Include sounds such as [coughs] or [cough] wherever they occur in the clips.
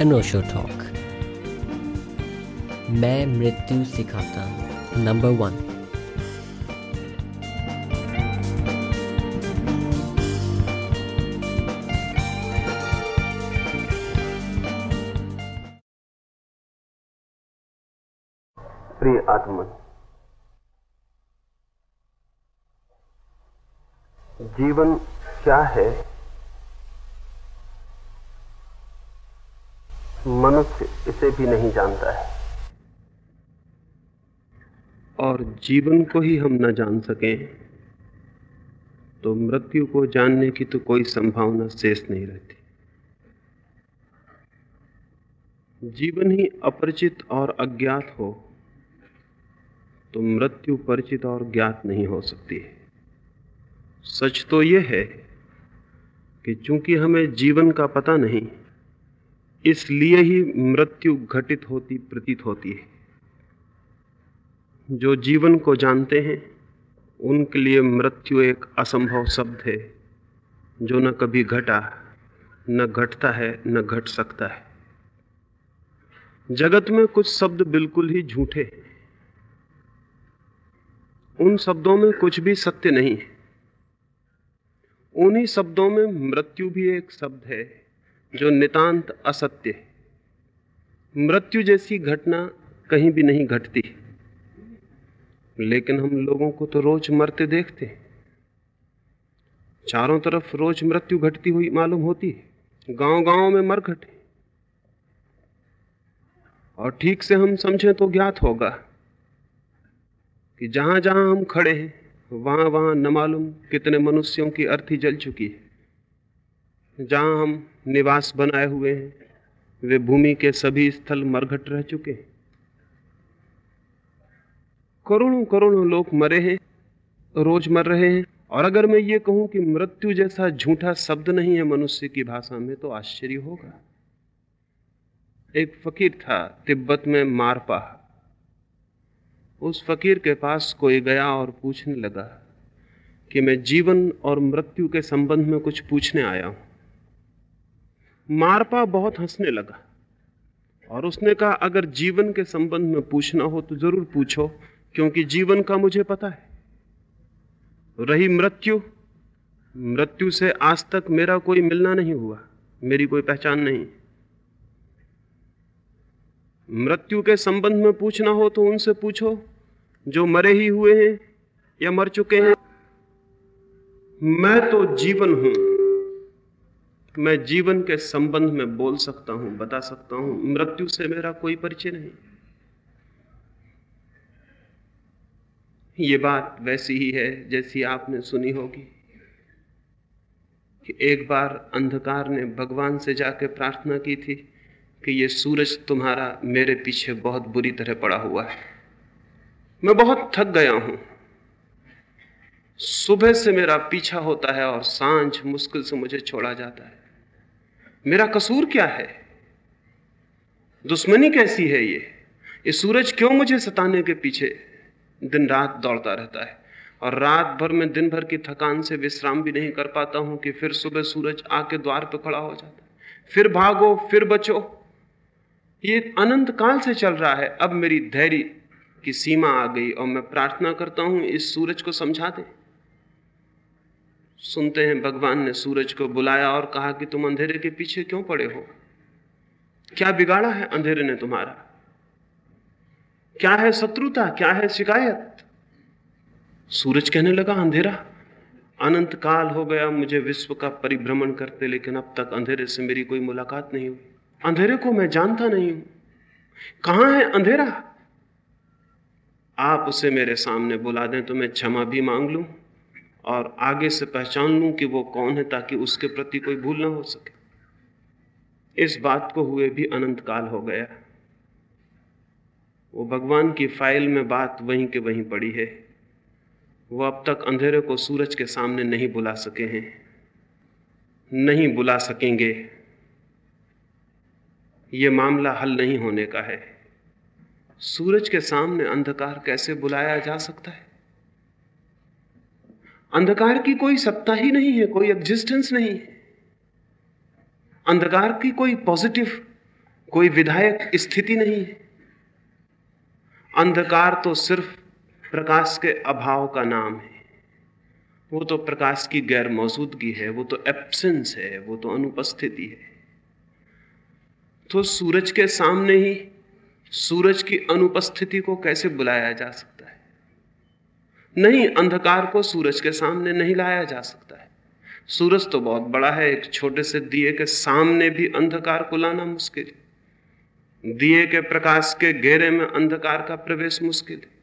अनोशो talk मैं मृत्यु सिखाता हूँ। नंबर वन प्रिय आत्मन जीवन क्या है मनुष्य इसे भी नहीं जानता है। और जीवन को ही हम न जान सकें तो मृत्यु को जानने की तो कोई संभावना शेष नहीं रहती। जीवन ही अपरिचित और अज्ञात हो तो मृत्यु परिचित और ज्ञात नहीं हो सकती है। सच तो यह है कि चूँकि हमें जीवन का पता नहीं इसलिए ही मृत्यु घटित होती, प्रतीत होती है। जो जीवन को जानते हैं, उनके लिए मृत्यु एक असंभव शब्द है, जो न कभी घटा, न घटता है, न घट सकता है। जगत में कुछ शब्द बिल्कुल ही झूठे हैं। उन शब्दों में कुछ भी सत्य नहीं है। उन्हीं शब्दों में मृत्यु भी एक शब्द है। जो नितांत असत्य है। मृत्यु जैसी घटना कहीं भी नहीं घटती। लेकिन हम लोगों को तो रोज मरते देखते चारों तरफ़ रोज मृत्यु घटती हुई मालूम होती है। गाँव गाँव में मर घटे। और ठीक से हम समझें तो ज्ञात होगा कि जहाँ जहाँ हम खड़े हैं वहाँ वहाँ न मालूम कितने मनुष्यों की अर्थी जल चुकी है। जहाँ हम निवास बनाए हुए हैं, वे भूमि के सभी स्थल मरघट रह चुके हैं। करोड़ों करोड़ों लोग मरे हैं, रोज मर रहे हैं। और अगर मैं ये कहूँ कि मृत्यु जैसा झूठा शब्द नहीं है मनुष्य की भाषा में तो आश्चर्य होगा। एक फकीर था, तिब्बत में मारपा। उस फकीर के पास कोई गया और पूछने लगा कि मैं जीवन और मृत्यु के संबंध में कुछ पूछने आया हूँ। मारपा बहुत हंसने लगा। और उसने कहा, अगर जीवन के संबंध में पूछना हो तो ज़रूर पूछो, क्योंकि जीवन का मुझे पता है। रही मृत्यु मृत्यु से आज तक मेरा कोई मिलना नहीं हुआ, मेरी कोई पहचान नहीं। मृत्यु के संबंध में पूछना हो तो उनसे पूछो, जो मरे ही हुए हैं या मर चुके हैं। मैं तो जीवन हूँ। मैं जीवन के संबंध में बोल सकता हूँ, बता सकता हूँ, मृत्यु से मेरा कोई परिचय नहीं। ये बात वैसी ही है जैसी आपने सुनी होगी कि एक बार अंधकार ने भगवान से जाके प्रार्थना की थी कि ये सूरज तुम्हारा मेरे पीछे बहुत बुरी तरह पड़ा हुआ है। मैं बहुत थक गया हूँ। सुबह से मेरा पीछा होता है और साँझ मुश्किल से मुझे छोड़ा जाता है। मेरा कसूर क्या है? दुश्मनी कैसी है ये? ये सूरज क्यों मुझे सताने के पीछे दिन रात दौड़ता रहता है? और रात भर में दिन भर की थकान से विश्राम भी नहीं कर पाता हूँ कि फिर सुबह सूरज आके द्वार पर खड़ा हो जाता है। फिर भागो, फिर बचो। ये अनंत काल से चल रहा है। अब मेरी धैर्य की सीमा आ गई और मैं प्रार्थना करता हूँ इस सूरज को समझा दे। सुनते हैं भगवान ने सूरज को बुलाया और कहा कि तुम अंधेरे के पीछे क्यों पड़े हो? क्या बिगाड़ा है अंधेरे ने तुम्हारा? क्या है शत्रुता? क्या है शिकायत? सूरज कहने लगा, अंधेरा। अनंत काल हो गया, मुझे विश्व का परिभ्रमण करते, लेकिन अब तक अंधेरे से मेरी कोई मुलाकात नहीं हुई। अंधेरे को मैं जानता नहीं हूँ। कहाँ है अंधेरा? आप उसे मेरे सामने बुला दें तो मैं क्षमा भी मांग लूँ। और आगे से पहचान लूँ कि वो कौन है ताकि उसके प्रति कोई भूल ना हो सके। इस बात को हुए भी अनंत काल हो गया। वो भगवान की फ़ाइल में बात वहीं के वहीं पड़ी है। वो अब तक अंधेरे को सूरज के सामने नहीं बुला सके हैं। नहीं बुला सकेंगे। ये मामला हल नहीं होने का है। सूरज के सामने अंधकार कैसे बुलाया जा सकता है? अंधकार की कोई सत्ता ही नहीं है, कोई एग्जिस्टेंस नहीं है। अंधकार की कोई पॉजिटिव कोई विधायक स्थिति नहीं है। अंधकार तो सिर्फ़ प्रकाश के अभाव का नाम है। वो तो प्रकाश की गैर मौजूदगी है, वो तो एब्सेंस है, वो तो अनुपस्थिति है। तो सूरज के सामने ही सूरज की अनुपस्थिति को कैसे बुलाया जा सकता नहीं, अंधकार को सूरज के सामने नहीं लाया जा सकता है। सूरज तो बहुत बड़ा है, एक छोटे से दिए के सामने भी अंधकार को लाना मुश्किल है। दिए के प्रकाश के घेरे में अंधकार का प्रवेश मुश्किल है।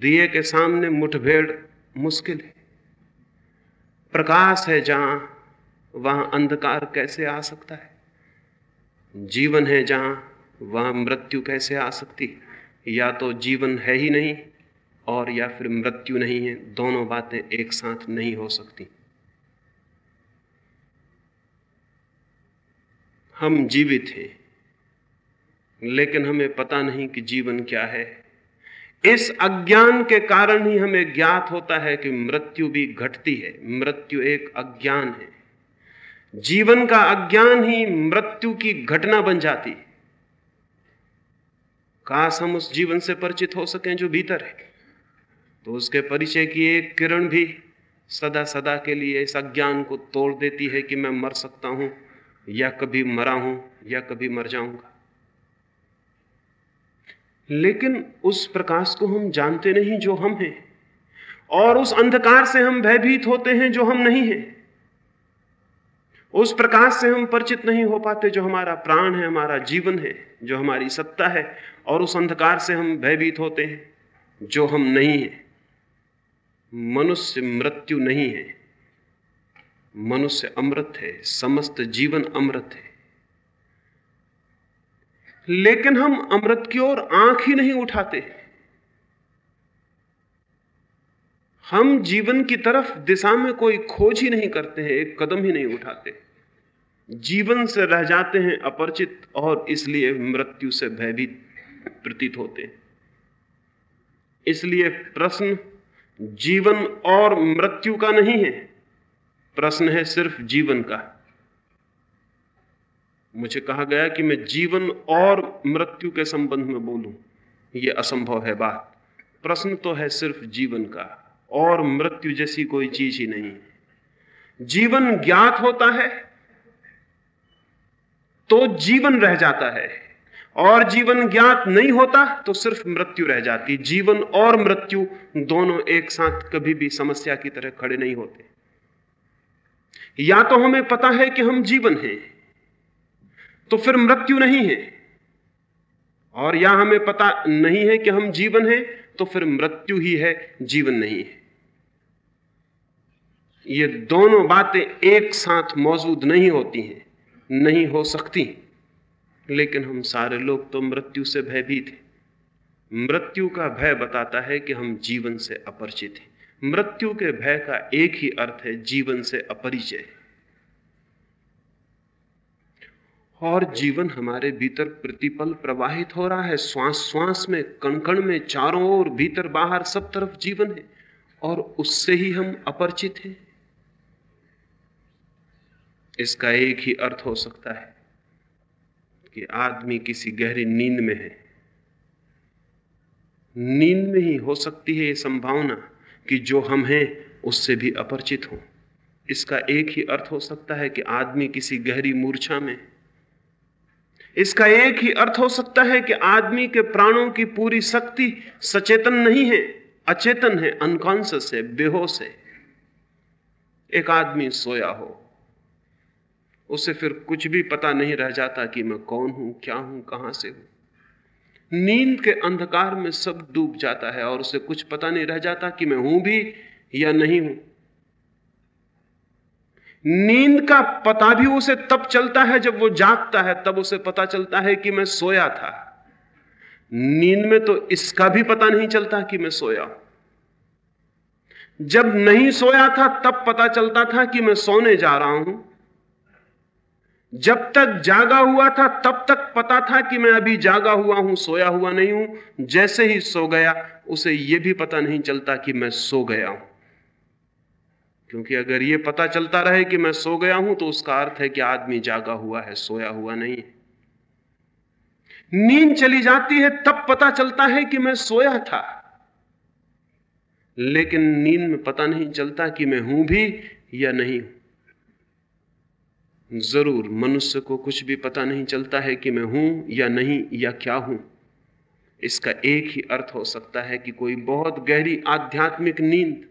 दिए के सामने मुठभेड़ मुश्किल है। प्रकाश है जहाँ, वहाँ अंधकार कैसे आ सकता है? जीवन है जहाँ, वहाँ मृत्यु कैसे आ सकती या तो जीवन है ही नहीं और या फिर मृत्यु नहीं है, दोनों बातें एक साथ नहीं हो सकती। हम जीवित हैं, लेकिन हमें पता नहीं कि जीवन क्या है। इस अज्ञान के कारण ही हमें ज्ञात होता है कि मृत्यु भी घटती है। मृत्यु एक अज्ञान है। जीवन का अज्ञान ही मृत्यु की घटना बन जाती काश हम उस जीवन से परिचित हो सकें जो भीतर है। तो उसके परिचय की एक किरण भी सदा सदा के लिए इस अज्ञान को तोड़ देती है कि मैं मर सकता हूँ, या कभी मरा हूँ, या कभी मर जाऊँगा। लेकिन उस प्रकाश को हम जानते नहीं जो हम हैं, और उस अंधकार से हम भयभीत होते हैं जो हम नहीं हैं। उस प्रकाश से हम परिचित नहीं हो पाते जो हमारा प्राण है, हमारा जीवन है, जो हमारी सत्ता है, और उस अंधकार से हम भयभीत होते हैं जो हम नहीं हैं। मनुष्य मृत्यु नहीं है। मनुष्य अमृत है, समस्त जीवन अमृत है। लेकिन हम अमृत की ओर आँख ही नहीं उठाते। हम जीवन की तरफ़ दिशा में कोई खोज ही नहीं करते हैं, एक कदम ही नहीं उठाते। जीवन से रह जाते हैं अपरिचित और इसलिए मृत्यु से भयभीत प्रतीत होते हैं। इसलिए प्रश्न जीवन और मृत्यु का नहीं है। प्रश्न है सिर्फ़ जीवन का। मुझे कहा गया कि मैं जीवन और मृत्यु के संबंध में बोलूँ यह असंभव है बात। प्रश्न तो है सिर्फ़ जीवन का, और मृत्यु जैसी कोई चीज़ ही नहीं। जीवन ज्ञात होता है तो जीवन रह जाता है। और जीवन ज्ञात नहीं होता तो सिर्फ़ मृत्यु रह जाती। जीवन और मृत्यु दोनों एक साथ कभी भी समस्या की तरह खड़े नहीं होते। या तो हमें पता है कि हम जीवन हैं तो फिर मृत्यु नहीं है। और या हमें पता नहीं है कि हम जीवन हैं तो फिर मृत्यु ही है, जीवन नहीं है। ये दोनों बातें एक साथ मौजूद नहीं होती हैं, नहीं हो सकती। लेकिन हम सारे लोग तो मृत्यु से भयभीत हैं। मृत्यु का भय बताता है कि हम जीवन से अपरिचित हैं। मृत्यु के भय का एक ही अर्थ है जीवन से अपरिचय। और जीवन हमारे भीतर प्रतिपल प्रवाहित हो रहा है। श्वास श्वास में कण कण में, चारों ओर, भीतर, बाहर, सब तरफ़ जीवन है। और उससे ही हम अपरिचित हैं। इसका एक ही अर्थ हो सकता है कि आदमी किसी गहरी नींद में है। नींद में ही हो सकती है ये संभावना कि जो हम हैं, उससे भी अपरिचित हो। इसका एक ही अर्थ हो सकता है कि आदमी किसी गहरी मूर्छा में। इसका एक ही अर्थ हो सकता है कि आदमी के प्राणों की पूरी शक्ति सचेतन नहीं है, अचेतन है अनकॉन्सियस है, बेहोश है। एक आदमी सोया हो उसे फिर कुछ भी पता नहीं रह जाता कि मैं कौन हूँ, क्या हूँ, कहाँ से हूँ। नींद के अंधकार में सब डूब जाता है और उसे कुछ पता नहीं रह जाता कि मैं हूँ भी या नहीं हूँ। नींद का पता भी उसे तब चलता है जब वो जागता है, तब उसे पता चलता है कि मैं सोया था। नींद में तो इसका भी पता नहीं चलता कि मैं सोया हूँ। जब नहीं सोया था, तब पता चलता था कि मैं सोने जा रहा हूँ। जब तक जागा हुआ था, तब तक पता था कि मैं अभी जागा हुआ हूँ, सोया हुआ नहीं हूँ। जैसे ही सो गया, उसे यह भी पता नहीं चलता कि मैं सो गया हूँ। क्योंकि अगर यह पता चलता रहे कि मैं सो गया हूँ तो उसका अर्थ है कि आदमी जागा हुआ है, सोया हुआ नहीं नींद चली जाती है, तब पता चलता है कि मैं सोया था। लेकिन नींद में पता नहीं चलता कि मैं हूँ भी या नहीं ज़रूर मनुष्य को कुछ भी पता नहीं चलता है कि मैं हूँ या नहीं या क्या हूँ। इसका एक ही अर्थ हो सकता है कि कोई बहुत गहरी आध्यात्मिक नींद,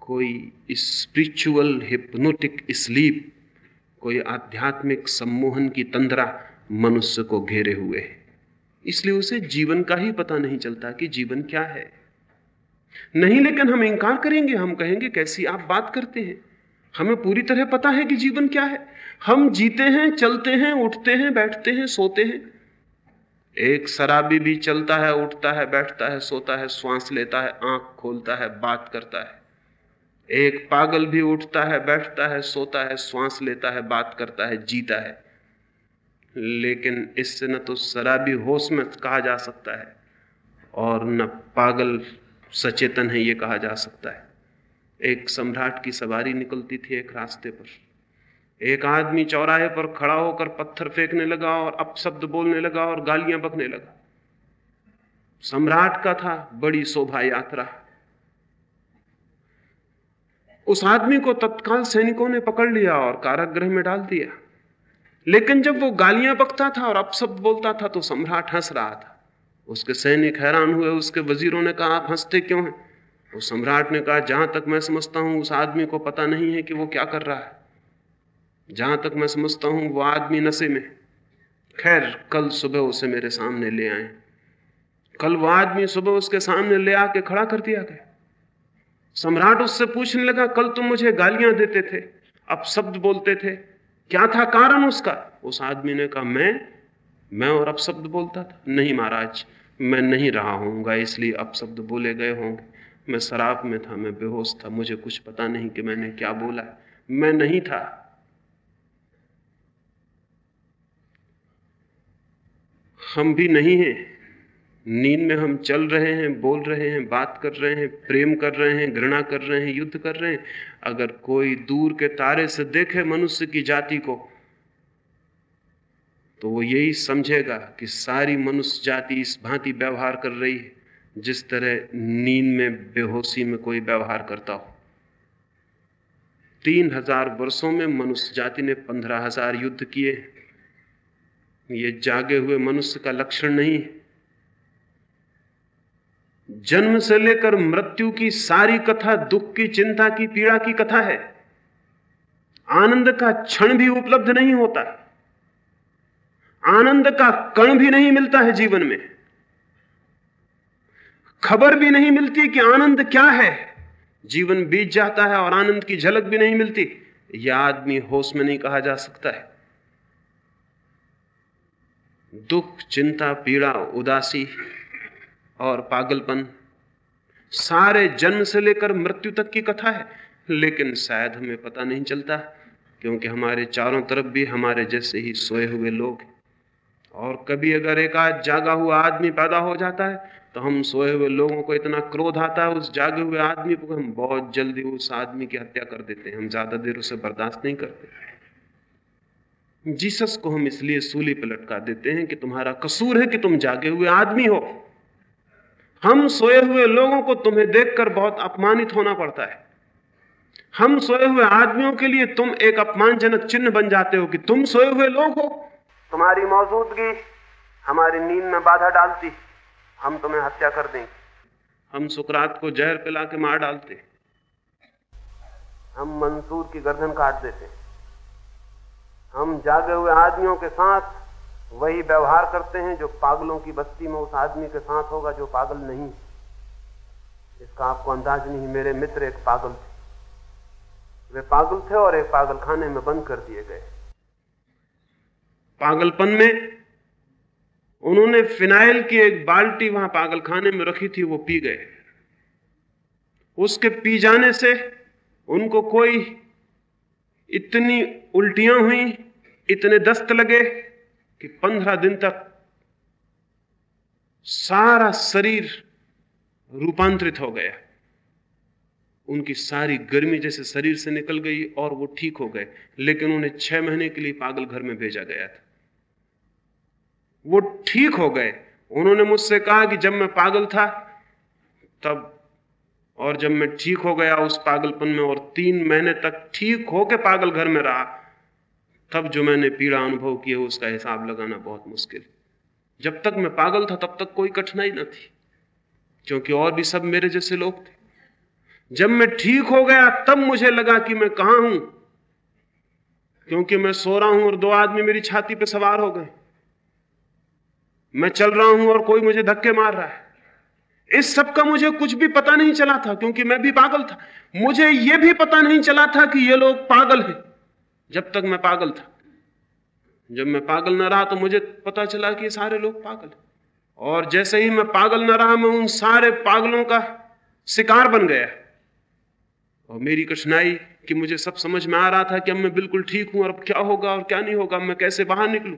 कोई स्पिरिचुअल हिप्नोटिक स्लीप कोई आध्यात्मिक सम्मोहन की तंद्रा मनुष्य को घेरे हुए है। इसलिए उसे जीवन का ही पता नहीं चलता कि जीवन क्या है। नहीं लेकिन हम इंकार करेंगे, हम कहेंगे, कैसी आप बात करते हैं? हमें पूरी तरह पता है कि जीवन क्या है। हम जीते हैं, चलते हैं, उठते हैं, बैठते हैं, सोते हैं। एक शराबी भी चलता है, उठता है, बैठता है, सोता है, श्वास लेता है, आँख खोलता है, बात करता है। एक पागल भी उठता है, बैठता है, सोता है, श्वास लेता है, बात करता है, जीता है। लेकिन इससे न तो शराबी होश में कहा जा सकता है, और न पागल सचेतन है, ये कहा जा सकता है। एक सम्राट की सवारी निकलती थी एक रास्ते पर। एक आदमी चौराहे पर खड़ा होकर पत्थर फेंकने लगा और अपशब्द बोलने लगा और गालियाँ बकने लगा। सम्राट का था, बड़ी शोभा यात्रा। उस आदमी को तत्काल सैनिकों ने पकड़ लिया और कारागृह में डाल दिया। लेकिन जब वो गालियाँ बकता था और अपशब्द बोलता था तो सम्राट हंस रहा था। उसके सैनिक हैरान हुए, उसके वजीरों ने कहा, आप हँसते क्यों हैं? उस सम्राट ने कहा, जहाँ तक मैं समझता हूँ, उस आदमी को पता नहीं है कि वो क्या कर रहा है। जहाँ तक मैं समझता हूँ, वो आदमी नशे में खैर, कल सुबह उसे मेरे सामने ले आए। कल वो आदमी सुबह उसके सामने ले आके खड़ा कर दिया गया। सम्राट उससे पूछने लगा, कल तुम मुझे गालियाँ देते थे, अब शब्द बोलते थे। क्या था कारण उसका? उस आदमी ने कहा, मैं मैं और अब शब्द बोलता था? नहीं महाराज, मैं नहीं रहा होऊँगा, इसलिए अब शब्द बोले गए होंगे। मैं शराब में था, मैं बेहोश था, मुझे कुछ पता नहीं कि मैंने क्या बोला मैं नहीं था हम भी नहीं हैं। नींद में हम चल रहे हैं, बोल रहे हैं, बात कर रहे हैं, प्रेम कर रहे हैं, घृणा कर रहे हैं, युद्ध कर रहे हैं। अगर कोई दूर के तारे से देखे मनुष्य की जाति को तो वो यही समझेगा कि सारी मनुष्य जाति इस भांति व्यवहार कर रही है, जिस तरह नींद में बेहोशी में कोई व्यवहार करता हो। तीन हज़ार वर्षों में मनुष्य जाति ने पंद्रह हज़ार युद्ध किए ये जागे हुए मनुष्य का लक्षण नहीं है। जन्म से लेकर मृत्यु की सारी कथा, दुख की चिंता की, पीड़ा की कथा है। आनंद का क्षण भी उपलब्ध नहीं होता। आनंद का कण भी नहीं मिलता है जीवन में। खबर भी नहीं मिलती कि आनंद क्या है। जीवन बीत जाता है और आनंद की झलक भी नहीं मिलती। यह आदमी होश में नहीं कहा जा सकता है। दुख, चिंता, पीड़ा, उदासी और पागलपन सारे जन्म से लेकर मृत्यु तक की कथा है। लेकिन शायद हमें पता नहीं चलता, क्योंकि हमारे चारों तरफ़ भी हमारे जैसे ही सोए हुए लोग और कभी अगर एक आज जागा हुआ आदमी पैदा हो जाता है तो हम सोए हुए लोगों को इतना क्रोध आता है, उस जागे हुए आदमी को हम बहुत जल्दी उस आदमी की हत्या कर देते हैं। हम ज़्यादा देर उसे बर्दाश्त नहीं करते। जीसस को हम इसलिए सूली पर लटका देते हैं कि तुम्हारा कसूर है कि तुम जागे हुए आदमी हो। हम सोए हुए लोगों को तुम्हें देखकर बहुत अपमानित होना पड़ता है। हम सोए हुए आदमियों के लिए तुम एक अपमानजनक चिन्ह बन जाते हो कि तुम सोए हुए लोग हो। तुम्हारी मौजूदगी हमारी नींद में बाधा डालती, हम तुम्हें हत्या कर देंगे। हम सुकरात को जहर पिला के मार डालते, हम मंसूर की गर्दन काट देते। हम जागे हुए आदमियों के साथ वही व्यवहार करते हैं जो पागलों की बस्ती में उस आदमी के साथ होगा जो पागल नहीं इसका आपको अंदाज नहीं, मेरे मित्र एक पागल थे। वे पागल थे और एक पागल खाने में बंद कर दिए गए। पागलपन में उन्होंने फिनाइल की एक बाल्टी वहाँ पागल खाने में रखी थी, वो पी गए। उसके पी जाने से उनको कोई इतनी उल्टियाँ हुई, इतने दस्त लगे कि पंद्रह दिन तक सारा शरीर रूपांतरित हो गया। उनकी सारी गर्मी जैसे शरीर से निकल गई और वो ठीक हो गए, लेकिन उन्हें छह महीने के लिए पागल घर में भेजा गया था। वो ठीक हो गए। उन्होंने मुझसे कहा कि जब मैं पागल था, तब और जब मैं ठीक हो गया उस पागलपन में और तीन महीने तक ठीक होके पागल घर में रहा, तब जो मैंने पीड़ा अनुभव की है, उसका हिसाब लगाना बहुत मुश्किल। जब तक मैं पागल था, तब तक कोई कठिनाई न थी, क्योंकि और भी सब मेरे जैसे लोग थे। जब मैं ठीक हो गया, तब मुझे लगा कि मैं कहाँ हूँ, क्योंकि मैं सो रहा हूँ और दो आदमी मेरी छाती पे सवार हो गए। मैं चल रहा हूँ और कोई मुझे धक्के मार रहा है। इस सब का मुझे कुछ भी पता नहीं चला था, क्योंकि मैं भी पागल था। मुझे यह भी पता नहीं चला था कि ये लोग पागल हैं, जब तक मैं पागल था। जब मैं पागल न रहा तो मुझे पता चला कि सारे लोग पागल हैं। और जैसे ही मैं पागल न रहा, मैं उन सारे पागलों का शिकार बन गया। और मेरी कठिनाई कि मुझे सब समझ में आ रहा था कि अब मैं बिल्कुल ठीक हूँ, और अब क्या होगा और क्या नहीं होगा मैं कैसे बाहर निकलूं।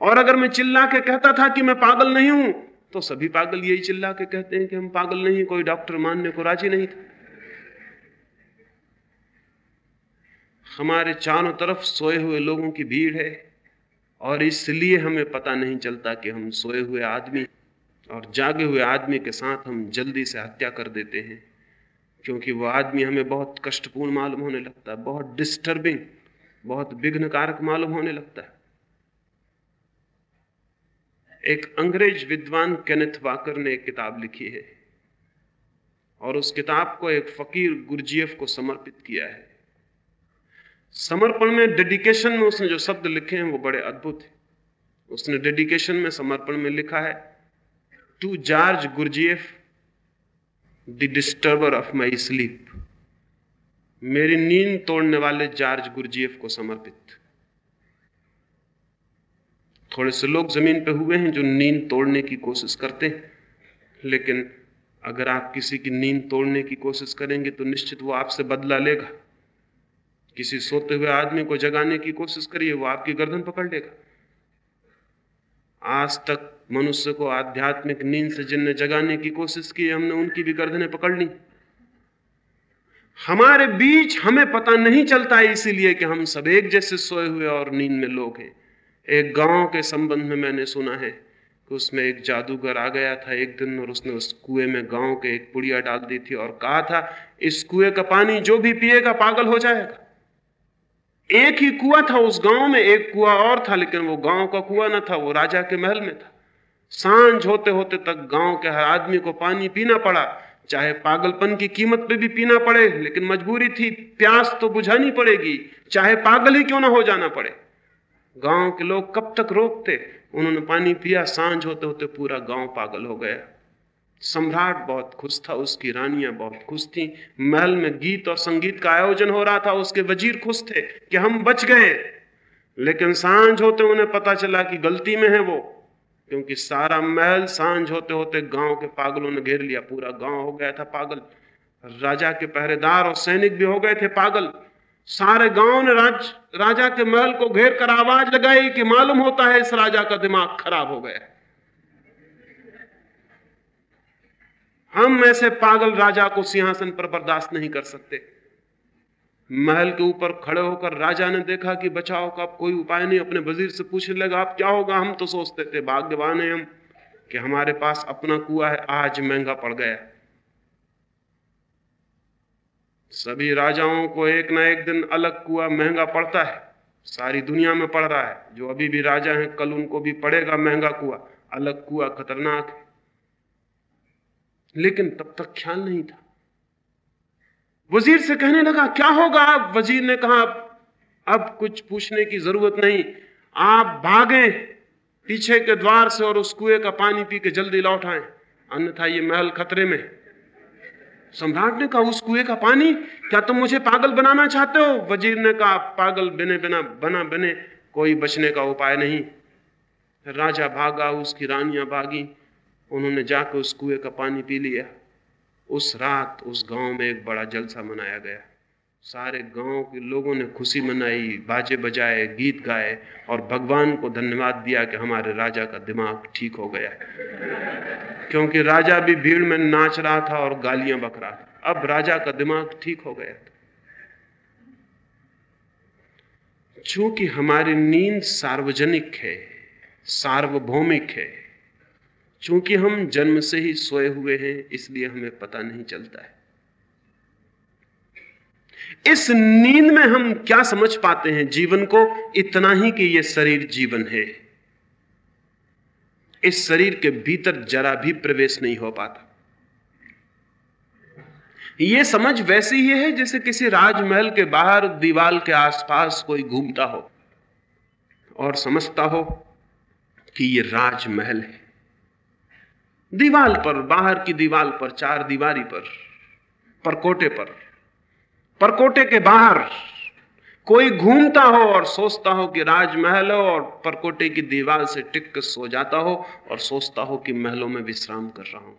और अगर मैं चिल्ला के कहता था कि मैं पागल नहीं हूँ तो सभी पागल यही चिल्ला के कहते हैं कि हम पागल नहीं कोई डॉक्टर मानने को राज़ी नहीं था। हमारे चारों तरफ़ सोए हुए लोगों की भीड़ है, और इसलिए हमें पता नहीं चलता कि हम सोए हुए आदमी और जागे हुए आदमी के साथ हम जल्दी से हत्या कर देते हैं, क्योंकि वो आदमी हमें बहुत कष्टपूर्ण मालूम होने लगता है, बहुत डिस्टर्बिंग बहुत विघ्नकारक मालूम होने लगता है। एक अंग्रेज़ विद्वान केनेथ वाकर ने एक किताब लिखी है और उस किताब को एक फकीर गुरजीएफ को समर्पित किया है। समर्पण में डेडिकेशन में उसने जो शब्द लिखे हैं वो बड़े अद्भुत हैं। उसने डेडिकेशन में समर्पण में लिखा है to George Gurdjieff the disturber of my sleep मेरी नींद तोड़ने वाले जॉर्ज गुरजीएफ को समर्पित। थोड़े से लोग ज़मीन पे हुए हैं जो नींद तोड़ने की कोशिश करते हैं। लेकिन अगर आप किसी की नींद तोड़ने की कोशिश करेंगे तो निश्चित वो आपसे बदला लेगा। किसी सोते हुए आदमी को जगाने की कोशिश करिए, वो आपकी गर्दन पकड़ लेगा। आज तक मनुष्य को आध्यात्मिक नींद से जिनने जगाने की कोशिश की, हमने उनकी भी गर्दनें पकड़ ली। हमारे बीच हमें पता नहीं चलता है इसीलिए कि हम सब एक जैसे सोए हुए और नींद में लोग हैं। एक गाँव के संबंध में मैंने सुना है कि उसमें एक जादूगर आ गया था एक दिन और उसने उस कुएँ में गाँव के एक पुड़िया डाल दी थी और कहा था, इस कुएँ का पानी जो भी पिएगा पागल हो जाएगा। एक ही कुआ था उस गाँव में, एक कुआ और था, लेकिन वो गाँव का कुआ ना था, वो राजा के महल में था। साँझ होते होते तक गाँव के हर आदमी को पानी पीना पड़ा, चाहे पागलपन की कीमत पे भी पीना पड़े, लेकिन मजबूरी थी, प्यास तो बुझानी पड़ेगी, चाहे पागल ही क्यों ना हो जाना पड़े। गाँव के लोग कब तक रोकते? उन्होंने पानी पिया, साँझ होते होते पूरा गाँव पागल हो गया। सम्राट बहुत खुश था, उसकी रानियाँ बहुत खुश थी। महल में गीत और संगीत का आयोजन हो रहा था, उसके वज़ीर खुश थे कि हम बच गए। लेकिन साँझ होते उन्हें पता चला कि गलती में है वो, क्योंकि सारा महल साँझ होते होते गाँव के पागलों ने घेर लिया, पूरा गाँव हो गया था पागल। राजा के पहरेदार और सैनिक भी हो गए थे पागल। सारे गाँव ने राज, राजा के महल को घेर कर आवाज़ लगाई कि मालूम होता है इस राजा का दिमाग खराब हो गया। हम ऐसे पागल राजा को सिंहासन पर बर्दाश्त नहीं कर सकते। महल के ऊपर खड़े होकर राजा ने देखा कि बचाव का कोई उपाय नहीं। अपने वज़ीर से पूछने लगा, आप क्या होगा? हम तो सोचते थे, भाग्यवान है हम, कि हमारे पास अपना कुआ है, आज महँगा पड़ गया सभी राजाओं को एक ना एक दिन अलग कुआ महँगा पड़ता है। सारी दुनिया में पड़ रहा है। जो अभी भी राजा हैं, कल उनको भी पड़ेगा महँगा कुआ। अलग कुआ खतरनाक है। लेकिन तब तक ख्याल नहीं था। वज़ीर से कहने लगा, क्या होगा आप वज़ीर ने कहा, अब कुछ पूछने की ज़रूरत नहीं। आप भागे पीछे के द्वार से और उस कुएँ का पानी पी के जल्दी लौट आए। अन्यथा ये महल खतरे में सम्राट ने कहा, उस कुएँ का पानी, क्या तुम मुझे पागल बनाना चाहते हो? वज़ीर ने कहा, पागल बिने बिना, बना बने कोई बचने का उपाय नहीं। राजा भागा, उसकी रानियाँ भागी, उन्होंने जाकर उस कुएँ का पानी पी लिया। उस रात उस गाँव में एक बड़ा जलसा मनाया गया। सारे गाँव के लोगों ने खुशी मनाई, बाजे बजाए, गीत गाए और भगवान को धन्यवाद दिया कि हमारे राजा का दिमाग ठीक हो गया। है क्योंकि राजा भी भीड़ में नाच रहा था और गालियाँ बक रहा था। अब राजा का दिमाग ठीक हो गया था। चूँकि हमारी नींद सार्वजनिक है, सार्वभौमिक है, चूँकि हम जन्म से ही सोए हुए हैं, इसलिए हमें पता नहीं चलता है। इस नींद में हम क्या समझ पाते हैं जीवन को? इतना ही कि यह शरीर जीवन है। इस शरीर के भीतर जरा भी प्रवेश नहीं हो पाता। यह समझ वैसी ही है जैसे किसी राजमहल के बाहर, दीवाल के आसपास कोई घूमता हो और समझता हो कि यह राजमहल है। दीवाल पर, बाहर की दीवाल पर, चार दीवारी पर, परकोटे पर परकोटे के बाहर कोई घूमता हो और सोचता हो कि राजमहल हो और परकोटे की दीवार से टिक कर सो जाता हो और सोचता हो कि महलों में विश्राम कर रहा हूँ।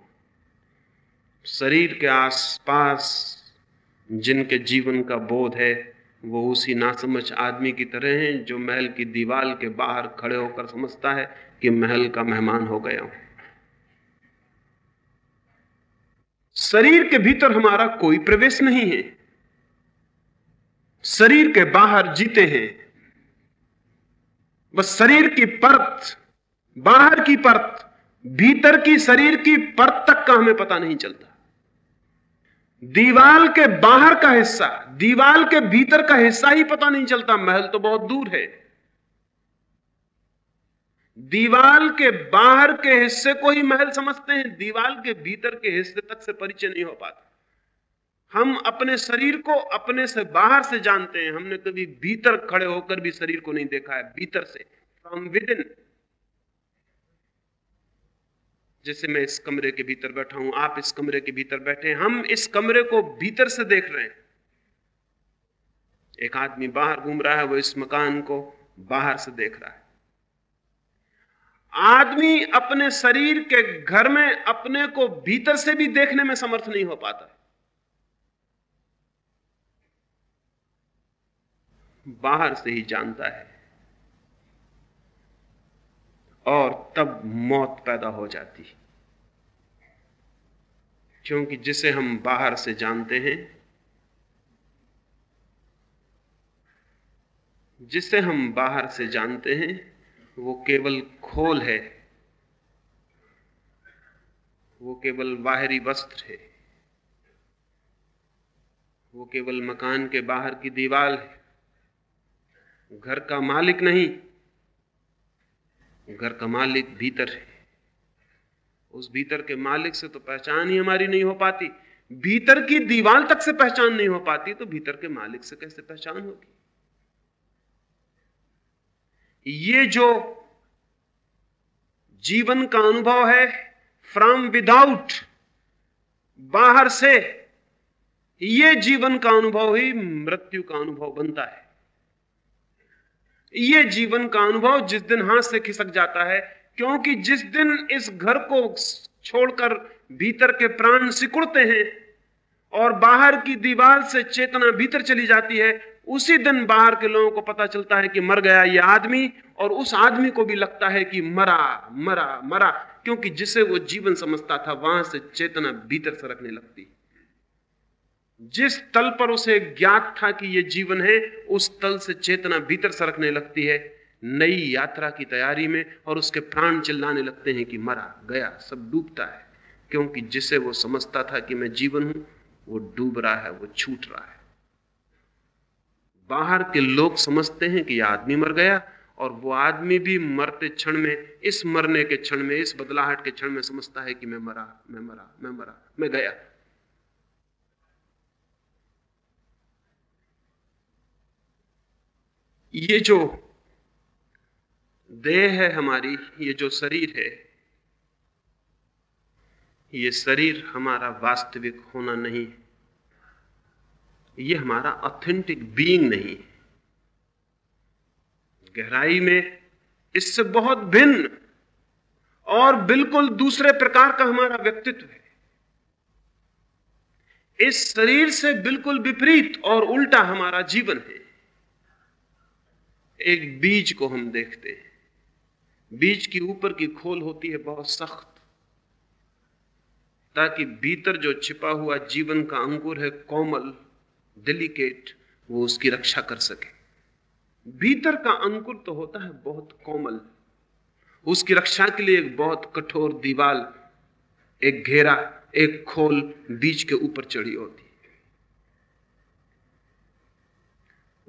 शरीर के आसपास जिनके जीवन का बोध है, वो उसी नासमझ आदमी की तरह हैं जो महल की दीवार के बाहर खड़े होकर समझता है कि महल का मेहमान हो गया हूँ। शरीर के भीतर हमारा कोई प्रवेश नहीं है। शरीर के बाहर जीते हैं। बस शरीर की परत, बाहर की परत, भीतर की शरीर की परत तक का हमें पता नहीं चलता। दीवाल के बाहर का हिस्सा दीवाल के भीतर का हिस्सा ही पता नहीं चलता, महल तो बहुत दूर है। दीवाल के बाहर के हिस्से को ही महल समझते हैं दीवाल के भीतर के हिस्से तक से परिचय नहीं हो पाता। हम अपने शरीर को अपने से बाहर से जानते हैं। हमने कभी भीतर खड़े होकर भी शरीर को नहीं देखा है, भीतर से। फ्रॉम विद इन जैसे मैं इस कमरे के भीतर बैठा हूँ, आप इस कमरे के भीतर बैठे हम इस कमरे को भीतर से देख रहे हैं। एक आदमी बाहर घूम रहा है, वो इस मकान को बाहर से देख रहा है। आदमी अपने शरीर के घर में अपने को भीतर से भी देखने में समर्थ नहीं हो पाता। बाहर से ही जानता है। और तब मौत पैदा हो जाती क्योंकि जिसे हम बाहर से जानते हैं, जिसे हम बाहर से जानते हैं, वो केवल खोल है। वो केवल बाहरी वस्त्र है। वो केवल मकान के बाहर की दीवार है। घर का मालिक नहीं, घर का मालिक भीतर है। उस भीतर के मालिक से तो पहचान ही हमारी नहीं हो पाती। भीतर की दीवार तक से पहचान नहीं हो पाती तो भीतर के मालिक से कैसे पहचान होगी? ये जो जीवन का अनुभव है फ्रॉम विदाउट बाहर से, ये जीवन का अनुभव ही मृत्यु का अनुभव बनता है। ये जीवन का अनुभव जिस दिन हाथ से खिसक जाता है, क्योंकि जिस दिन इस घर को छोड़कर भीतर के प्राण सिकुड़ते हैं और बाहर की दीवार से चेतना भीतर चली जाती है, उसी दिन बाहर के लोगों को पता चलता है कि मर गया ये आदमी और उस आदमी को भी लगता है कि मरा मरा मरा, क्योंकि जिसे वो जीवन समझता था, वहाँ से चेतना भीतर से रखने लगती। जिस तल पर उसे ज्ञात था कि यह जीवन है, उस तल से चेतना भीतर सरकने लगती है, नई यात्रा की तैयारी में, और उसके प्राण चिल्लाने लगते हैं कि मरा गया, सब डूबता है। क्योंकि जिसे वो समझता था कि मैं जीवन हूँ, वो डूब रहा है, वो छूट रहा है। बाहर के लोग समझते हैं कि यह आदमी मर गया, और वो आदमी भी मरते क्षण में, इस मरने के क्षण में, इस बदलाहट के क्षण में समझता है कि मैं मरा मैं मरा मैं मरा, मैं गया। ये जो देह है हमारी, ये जो शरीर है, ये शरीर हमारा वास्तविक होना नहीं, ये हमारा ऑथेंटिक बीइंग नहीं। गहराई में इससे बहुत भिन्न और बिल्कुल दूसरे प्रकार का हमारा व्यक्तित्व है। इस शरीर से बिल्कुल विपरीत और उल्टा हमारा जीवन है। एक बीज को हम देखते हैं। बीज की ऊपर की खोल होती है बहुत सख्त, ताकि भीतर जो छिपा हुआ जीवन का अंकुर है, कोमल डेलिकेट वो उसकी रक्षा कर सके। भीतर का अंकुर तो होता है बहुत कोमल। उसकी रक्षा के लिए एक बहुत कठोर दीवाल, एक घेरा, एक खोल बीज के ऊपर चढ़ी होती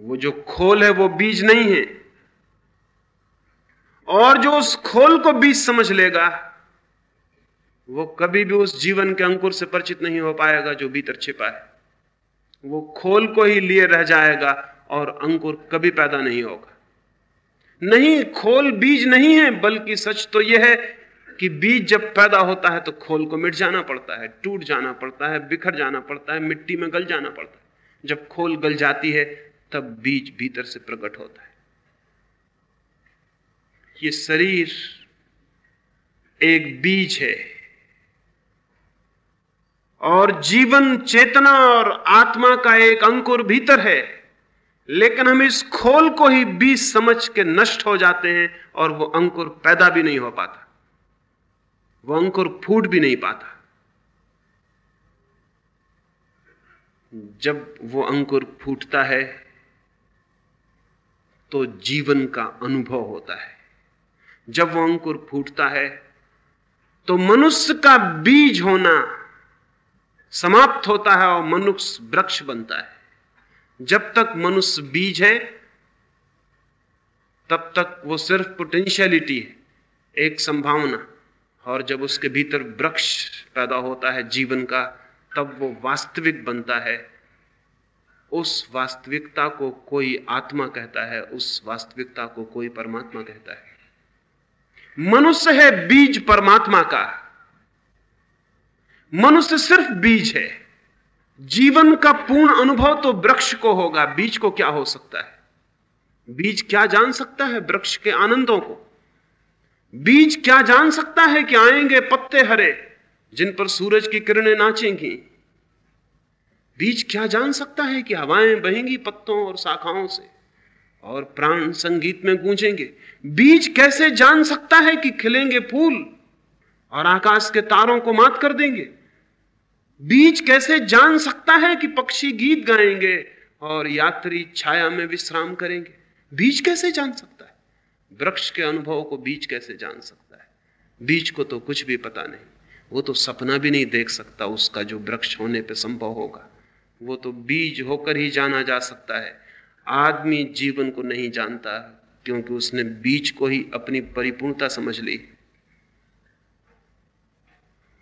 वो जो खोल है वो बीज नहीं है। और जो उस खोल को बीज समझ लेगा, वो कभी भी उस जीवन के अंकुर से परिचित नहीं हो पाएगा जो भीतर छिपा है। वो खोल को ही लिए रह जाएगा और अंकुर कभी पैदा नहीं होगा। नहीं, खोल बीज नहीं है, बल्कि सच तो यह है कि बीज जब पैदा होता है तो खोल को मिट जाना पड़ता है, टूट जाना पड़ता है, बिखर जाना पड़ता है, मिट्टी में गल जाना पड़ता है। जब खोल गल जाती है तब बीज भीतर से प्रकट होता है। ये शरीर एक बीज है और जीवन, चेतना और आत्मा का एक अंकुर भीतर है, लेकिन हम इस खोल को ही बीज समझ के नष्ट हो जाते हैं और वो अंकुर पैदा भी नहीं हो पाता। वो अंकुर फूट भी नहीं पाता। जब वो अंकुर फूटता है तो जीवन का अनुभव होता है। जब वो अंकुर फूटता है तो मनुष्य का बीज होना समाप्त होता है और मनुष्य वृक्ष बनता है। जब तक मनुष्य बीज है, तब तक वो सिर्फ़ पोटेंशियलिटी है, एक संभावना। और जब उसके भीतर वृक्ष पैदा होता है जीवन का, तब वो वास्तविक बनता है। उस वास्तविकता को कोई आत्मा कहता है, उस वास्तविकता को कोई परमात्मा कहता है। मनुष्य है, बीज परमात्मा का। मनुष्य सिर्फ़ बीज है। जीवन का पूर्ण अनुभव तो वृक्ष को होगा, बीज को क्या हो सकता है? बीज क्या जान सकता है वृक्ष के आनंदों को? बीज क्या जान सकता है कि आएँगे पत्ते हरे, जिन पर सूरज की किरणें नाचेंगी? बीज क्या जान सकता है कि हवाएँ बहेंगी पत्तों और शाखाओं से? और प्राण संगीत में गूंजेंगे। बीज कैसे जान सकता है कि खिलेंगे फूल? और आकाश के तारों को मात कर देंगे। बीज कैसे जान सकता है कि पक्षी गीत गाएँगे और यात्री छाया में विश्राम करेंगे? बीज कैसे जान सकता है? वृक्ष के अनुभव को बीज कैसे जान सकता है? बीज को तो कुछ भी पता नहीं। वो तो सपना भी नहीं देख सकता उसका जो वृक्ष होने पे संभव होगा। वो तो बीज होकर ही जाना जा सकता है। आदमी जीवन को नहीं जानता, क्योंकि उसने बीज को ही अपनी परिपूर्णता समझ ली।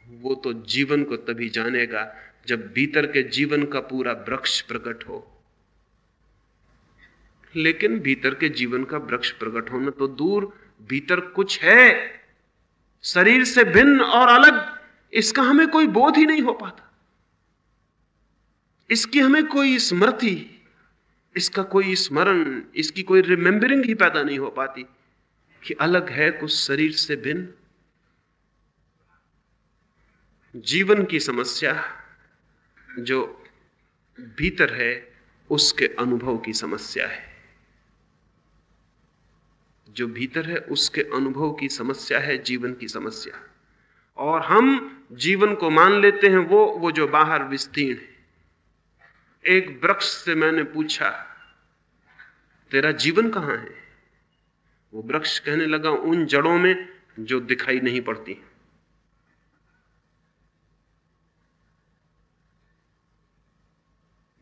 वो तो जीवन को तभी जानेगा जब भीतर के जीवन का पूरा वृक्ष प्रकट हो। लेकिन भीतर के जीवन का वृक्ष प्रकट होना तो दूर, भीतर कुछ है। शरीर से भिन्न और अलग, इसका हमें कोई बोध ही नहीं हो पाता। इसकी हमें कोई स्मृति, इसका कोई स्मरण, इसकी कोई रिमेंबरिंग ही पैदा नहीं हो पाती कि अलग है कुछ शरीर से भिन्न। जीवन की समस्या जो भीतर है, उसके अनुभव की समस्या है। जो भीतर है, उसके अनुभव की समस्या है, जीवन की समस्या। और हम जीवन को मान लेते हैं, वो वो जो बाहर विस्तीर्ण है। एक वृक्ष से मैंने पूछा, तेरा जीवन कहाँ है? वो वृक्ष कहने लगा, उन जड़ों में जो दिखाई नहीं पड़ती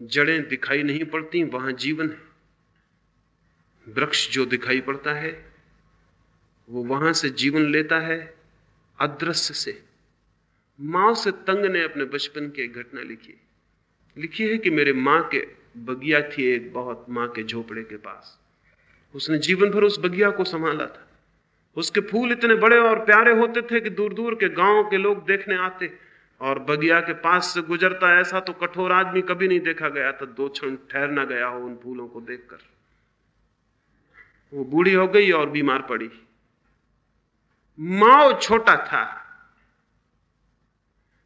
जड़ें दिखाई नहीं पड़ती, वहाँ जीवन है। वृक्ष जो दिखाई पड़ता है, वो वहाँ से जीवन लेता है, अदृश्य से। माओ से तंग ने अपने बचपन की एक घटना लिखी लिखी है कि मेरे माँ के बगिया थी एक बहुत माँ के झोपड़े के पास। उसने जीवन भर उस बगिया को संभाला था। उसके फूल इतने बड़े और प्यारे होते थे कि दूर दूर के गाँव के लोग देखने आते और बगिया के पास से गुजरता ऐसा तो कठोर आदमी कभी नहीं देखा गया था। दो क्षण ठहर ना गया हो उन फूलों को देखकर। वो बूढ़ी हो गई और बीमार पड़ी। माओ छोटा था।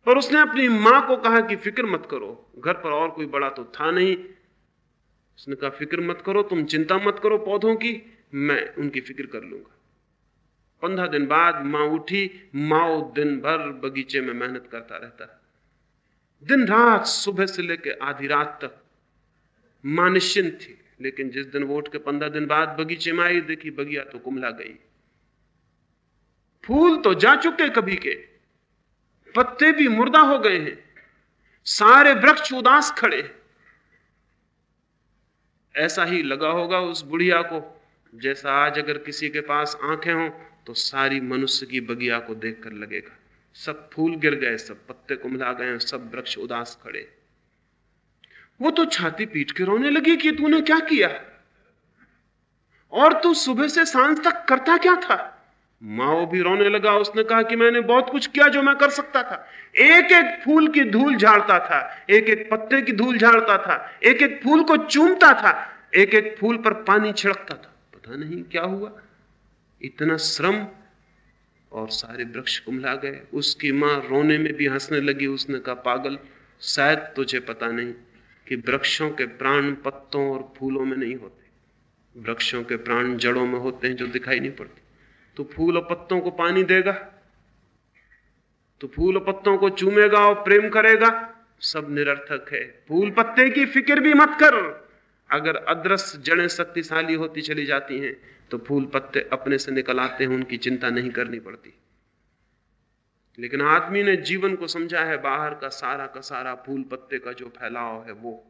पर उसने अपनी माँ को कहा कि फ़िक्र मत करो, घर पर और कोई बड़ा तो था नहीं। उसने कहा, फ़िक्र मत करो, तुम चिंता मत करो पौधों की, मैं उनकी फ़िक्र कर लूँगा। पंद्रह दिन बाद माँ उठी, माओ दिन भर बगीचे में मेहनत करता रहता। दिन रात, सुबह से लेकर आधी रात तक माँ निश्चिंत थी, लेकिन जिस दिन वो उठ के पंद्रह दिन बाद बगीचे में आई, देखी बगिया तो कुमला गई। फूल तो जा चुके कभी के पत्ते भी मुर्दा हो गए हैं। सारे वृक्ष उदास खड़े ऐसा ही लगा होगा उस बुढ़िया को, जैसा आज अगर किसी के पास आँखें हों तो सारी मनुष्य की बगिया को देखकर लगेगा। सब फूल गिर गए, सब पत्ते कुमला गए सब वृक्ष उदास खड़े वो तो छाती पीट के रोने लगी कि तूने क्या किया? और तू सुबह से साँझ तक करता क्या था? माओ भी रोने लगा। उसने कहा कि मैंने बहुत कुछ किया जो मैं कर सकता था। एक एक फूल की धूल झाड़ता था। एक एक पत्ते की धूल झाड़ता था। एक एक फूल को चूमता था। एक एक फूल पर पानी छिड़कता था। पता नहीं क्या हुआ। इतना श्रम और सारे वृक्ष कुमला गए। उसकी माँ रोने में भी हंसने लगी। उसने कहा, पागल, शायद तुझे पता नहीं कि वृक्षों के प्राण पत्तों और फूलों में नहीं होते। वृक्षों के प्राण जड़ों में होते हैं जो दिखाई नहीं पड़ती। तो फूल और पत्तों को पानी देगा तो फूल और पत्तों को चूमेगा और प्रेम करेगा। सब निरर्थक है। फूल पत्ते की फ़िक्र भी मत कर। अगर अदृश्य जड़ें शक्तिशाली होती चली जाती हैं तो फूल पत्ते अपने से निकल आते हैं, उनकी चिंता नहीं करनी पड़ती। लेकिन आदमी ने जीवन को समझा है, बाहर का सारा का सारा फूल पत्ते का जो फैलाव है वो।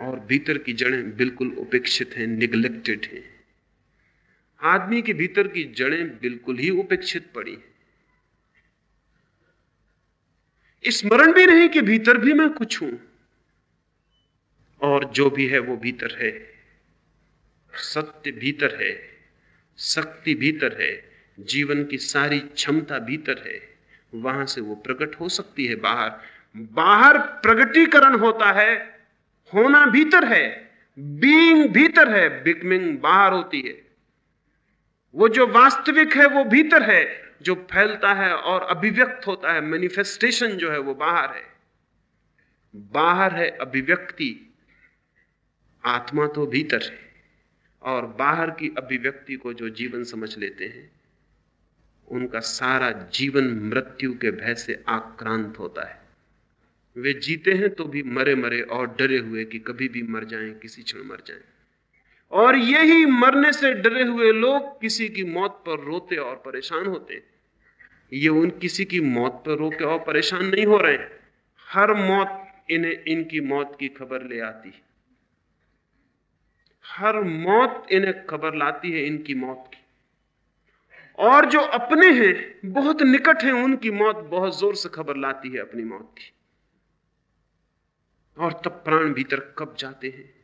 और भीतर की जड़ें बिल्कुल उपेक्षित हैं निगलेक्टेड हैं। आदमी के भीतर की जड़ें बिल्कुल ही उपेक्षित पड़ी स्मरण भी नहीं कि भीतर भी मैं कुछ हूँ, और जो भी है वो भीतर है, सत्य भीतर है, शक्ति भीतर है, जीवन की सारी क्षमता भीतर है, वहाँ से वो प्रकट हो सकती है बाहर। बाहर प्रगटीकरण होता है, होना भीतर है बीइंग भीतर है बिकमिंग बाहर होती है। वो जो वास्तविक है, वो भीतर है, जो फैलता है और अभिव्यक्त होता है मैनिफेस्टेशन जो है, वो बाहर है। बाहर है अभिव्यक्ति, आत्मा तो भीतर है और बाहर की अभिव्यक्ति को जो जीवन समझ लेते हैं, उनका सारा जीवन मृत्यु के भय से आक्रांत होता है। वे जीते हैं तो भी मरे मरे और डरे हुए कि कभी भी मर जाएँ, किसी क्षण मर जाएँ। और यही मरने से डरे हुए लोग किसी की मौत पर रोते और परेशान होते ये उन किसी की मौत पर रोके और परेशान नहीं हो रहे हर मौत इन्हें इनकी मौत की खबर ले आती हर मौत इन्हें खबर लाती है इनकी मौत की। और जो अपने हैं, बहुत निकट हैं, उनकी मौत बहुत ज़ोर से खबर लाती है अपनी मौत की। और तब प्राण भीतर कब जाते हैं?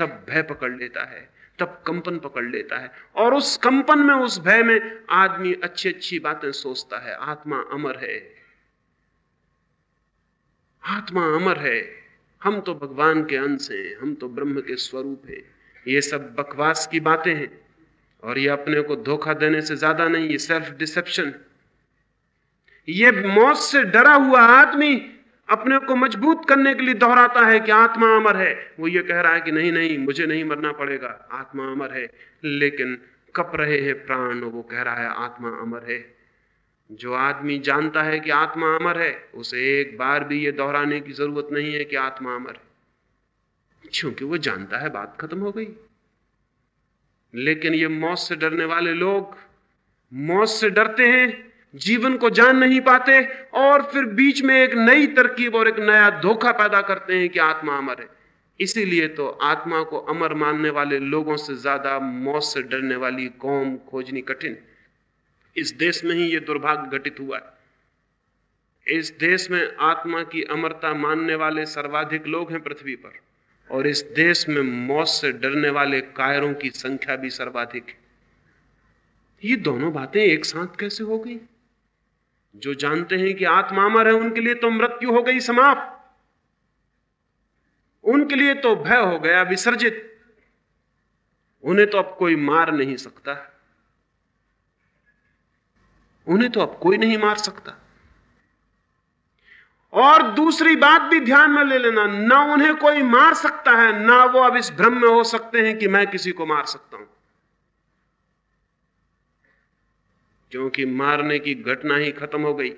तब भय पकड़ लेता है, तब कंपन पकड़ लेता है। और उस कंपन में, उस भय में आदमी अच्छी अच्छी बातें सोचता है। आत्मा अमर है। आत्मा अमर है। हम तो भगवान के अंश हैं, हम तो ब्रह्म के स्वरूप हैं। ये सब बकवास की बातें हैं। और ये अपने को धोखा देने से ज़्यादा नहीं, ये सेल्फ डिसेप्शन ये मौत से डरा हुआ आदमी अपने को मज़बूत करने के लिए दोहराता है कि आत्मा अमर है। वो ये कह रहा है कि नहीं नहीं, मुझे नहीं मरना पड़ेगा। आत्मा अमर है, लेकिन कप रहे हैं प्राण। वो कह रहा है, आत्मा अमर है। जो आदमी जानता है कि आत्मा अमर है, उसे एक बार भी ये दोहराने की ज़रूरत नहीं है कि आत्मा अमर है। क्योंकि वो जानता है, बात खत्म हो गई। लेकिन ये मौत से डरने वाले लोग, मौत से डरते हैं जीवन को जान नहीं पाते और फिर बीच में एक नई तरकीब और एक नया धोखा पैदा करते हैं कि आत्मा अमर है। इसीलिए तो आत्मा को अमर मानने वाले लोगों से ज़्यादा मौत से डरने वाली कौम खोजनी कठिन। इस देश में ही यह दुर्भाग्य घटित हुआ है। इस देश में आत्मा की अमरता मानने वाले सर्वाधिक लोग हैं पृथ्वी पर, और इस देश में मौत से डरने वाले कायरों की संख्या भी सर्वाधिक है। ये दोनों बातें एक साथ कैसे हो गई? जो जानते हैं कि आत्मा अमर है, उनके लिए तो मृत्यु हो गई, समाप्त। उनके लिए तो भय हो गया, विसर्जित। उन्हें तो अब कोई मार नहीं सकता। उन्हें तो अब कोई नहीं मार सकता। और दूसरी बात भी ध्यान में ले लेना, ना उन्हें कोई मार सकता है, ना वो अब इस भ्रम में हो सकते हैं कि मैं किसी को मार सकता हूँ। क्योंकि मारने की घटना ही खत्म हो गई।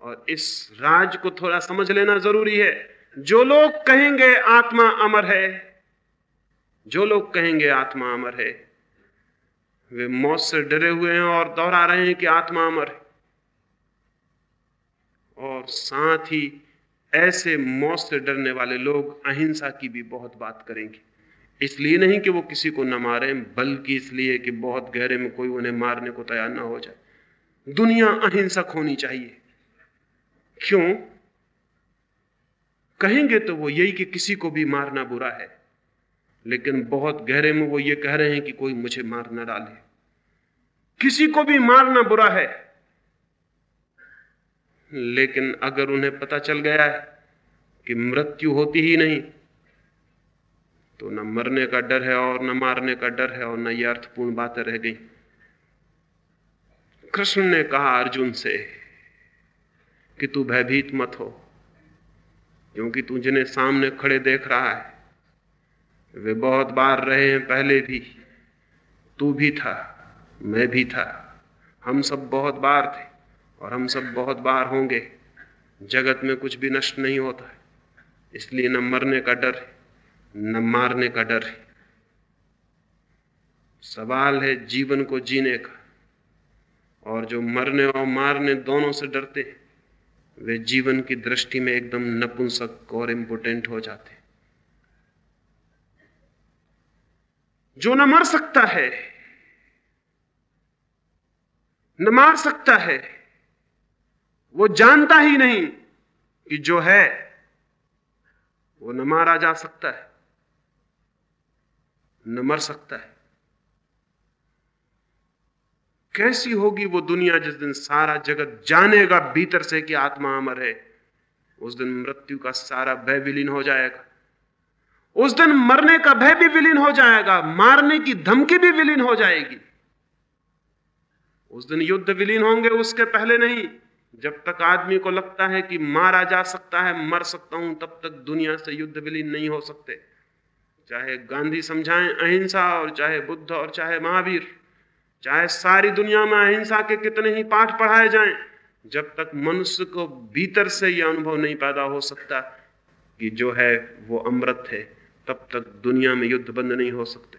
और इस राज को थोड़ा समझ लेना ज़रूरी है। जो लोग कहेंगे आत्मा अमर है, जो लोग कहेंगे आत्मा अमर है, वे मौत से डरे हुए हैं और दोहरा रहे हैं कि आत्मा अमर है। और साथ ही ऐसे मौत से डरने वाले लोग अहिंसा की भी बहुत बात करेंगे। इसलिए नहीं कि वो किसी को न मारे, बल्कि इसलिए कि बहुत गहरे में कोई उन्हें मारने को तैयार ना हो जाए। दुनिया अहिंसक होनी चाहिए। क्यों? कहेंगे तो वो यही कि किसी को भी मारना बुरा है, लेकिन बहुत गहरे में वो ये कह रहे हैं कि कोई मुझे मार ना डाले। किसी को भी मारना बुरा है, लेकिन अगर उन्हें पता चल गया है कि मृत्यु होती ही नहीं तो न मरने का डर है और न मारने का डर है और न ये अर्थपूर्ण बातें रह गई। कृष्ण ने कहा अर्जुन से कि तू भयभीत मत हो, क्योंकि तू जिन्हें सामने खड़े देख रहा है, वे बहुत बार रहे हैं पहले भी। तू भी था, मैं भी था, हम सब बहुत बार थे और हम सब बहुत बार होंगे। जगत में कुछ भी नष्ट नहीं होता है इसलिए न मरने का डर है। न मारने का डर है। सवाल है जीवन को जीने का। और जो मरने और मारने दोनों से डरते हैं, वे जीवन की दृष्टि में एकदम नपुंसक और इम्पोर्टेंट हो जाते जो न मर सकता है, न मार सकता है, वो जानता ही नहीं कि जो है, वो न मारा जा सकता है। न मर सकता है। कैसी होगी वो दुनिया जिस दिन सारा जगत जानेगा भीतर से कि आत्मा अमर है, उस दिन मृत्यु का सारा भय विलीन हो जाएगा। उस दिन मरने का भय भी विलीन हो जाएगा, मारने की धमकी भी विलीन हो जाएगी। उस दिन युद्ध विलीन होंगे, उसके पहले नहीं। जब तक आदमी को लगता है कि मारा जा सकता है, मर सकता हूँ, तब तक दुनिया से युद्ध विलीन नहीं हो सकते। चाहे गांधी समझाएँ अहिंसा और चाहे बुद्ध और चाहे महावीर, चाहे सारी दुनिया में अहिंसा के कितने ही पाठ पढ़ाए जाएँ, जब तक मनुष्य को भीतर से यह अनुभव नहीं पैदा हो सकता कि जो है वो अमृत है, तब तक दुनिया में युद्ध बंद नहीं हो सकते।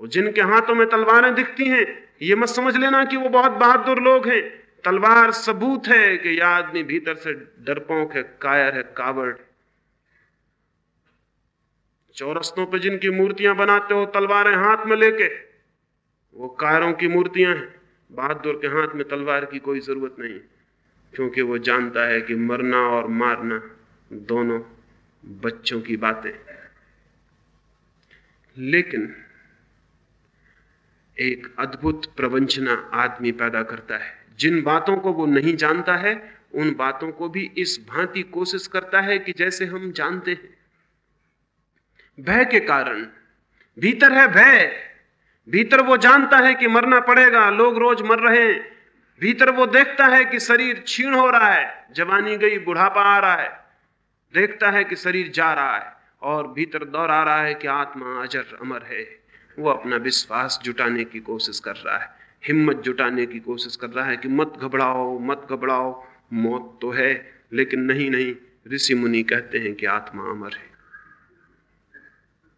और जिनके हाथों में तलवारें दिखती हैं, ये मत समझ लेना कि वो बहुत बहादुर लोग हैं। तलवार सबूत है कि यह आदमी भीतर से डरपोक है, कायर है, कावड़ चौरस्तों पे जिनकी मूर्तियाँ बनाते हो, तलवारें हाथ में लेके, वो कायरों की मूर्तियाँ हैं। बहादुर के हाथ में तलवार की कोई ज़रूरत नहीं, क्योंकि वो जानता है कि मरना और मारना दोनों बच्चों की बातें लेकिन एक अद्भुत प्रवंचना आदमी पैदा करता है। जिन बातों को वो नहीं जानता है, उन बातों को भी इस भांति कोशिश करता है कि जैसे हम जानते हैं। भय के कारण। भीतर है भय। भीतर वो जानता है कि मरना पड़ेगा, लोग रोज मर रहे हैं। भीतर वो देखता है कि शरीर क्षीण हो रहा है, जवानी गई, बुढ़ापा आ रहा है। देखता है कि शरीर जा रहा है और भीतर दौड़ आ रहा है कि आत्मा अजर अमर है। वो अपना विश्वास जुटाने की कोशिश कर रहा है, हिम्मत जुटाने की कोशिश कर रहा है कि मत घबराओ मत घबराओ, मौत तो है, लेकिन नहीं नहीं, ऋषि मुनि कहते हैं कि आत्मा अमर है।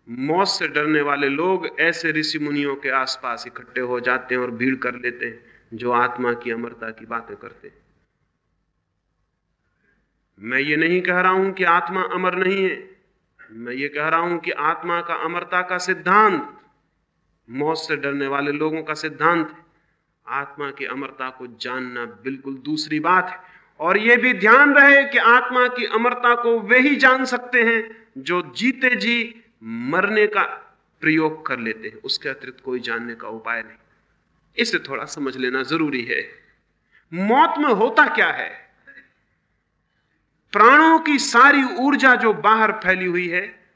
मौत से डरने वाले लोग ऐसे ऋषि मुनियों के आसपास इकट्ठे हो जाते हैं और भीड़ कर लेते हैं, जो आत्मा की अमरता की बातें करते हैं। मैं ये नहीं कह रहा हूँ कि आत्मा अमर नहीं है। मैं ये कह रहा हूँ कि आत्मा का अमरता का सिद्धांत, मौत से डरने वाले लोगों का सिद्धांत है। आत्मा की अमरता को जानना बिल्कुल दूसरी बात है। और यह भी ध्यान रहे कि आत्मा की अमरता को वे ही जान सकते हैं, जो जीते जी मरने का प्रयोग कर लेते हैं। उसके अतिरिक्त कोई जानने का उपाय नहीं। इसे थोड़ा समझ लेना ज़रूरी है। मौत में होता क्या है? प्राणों की सारी ऊर्जा जो बाहर फैली हुई है,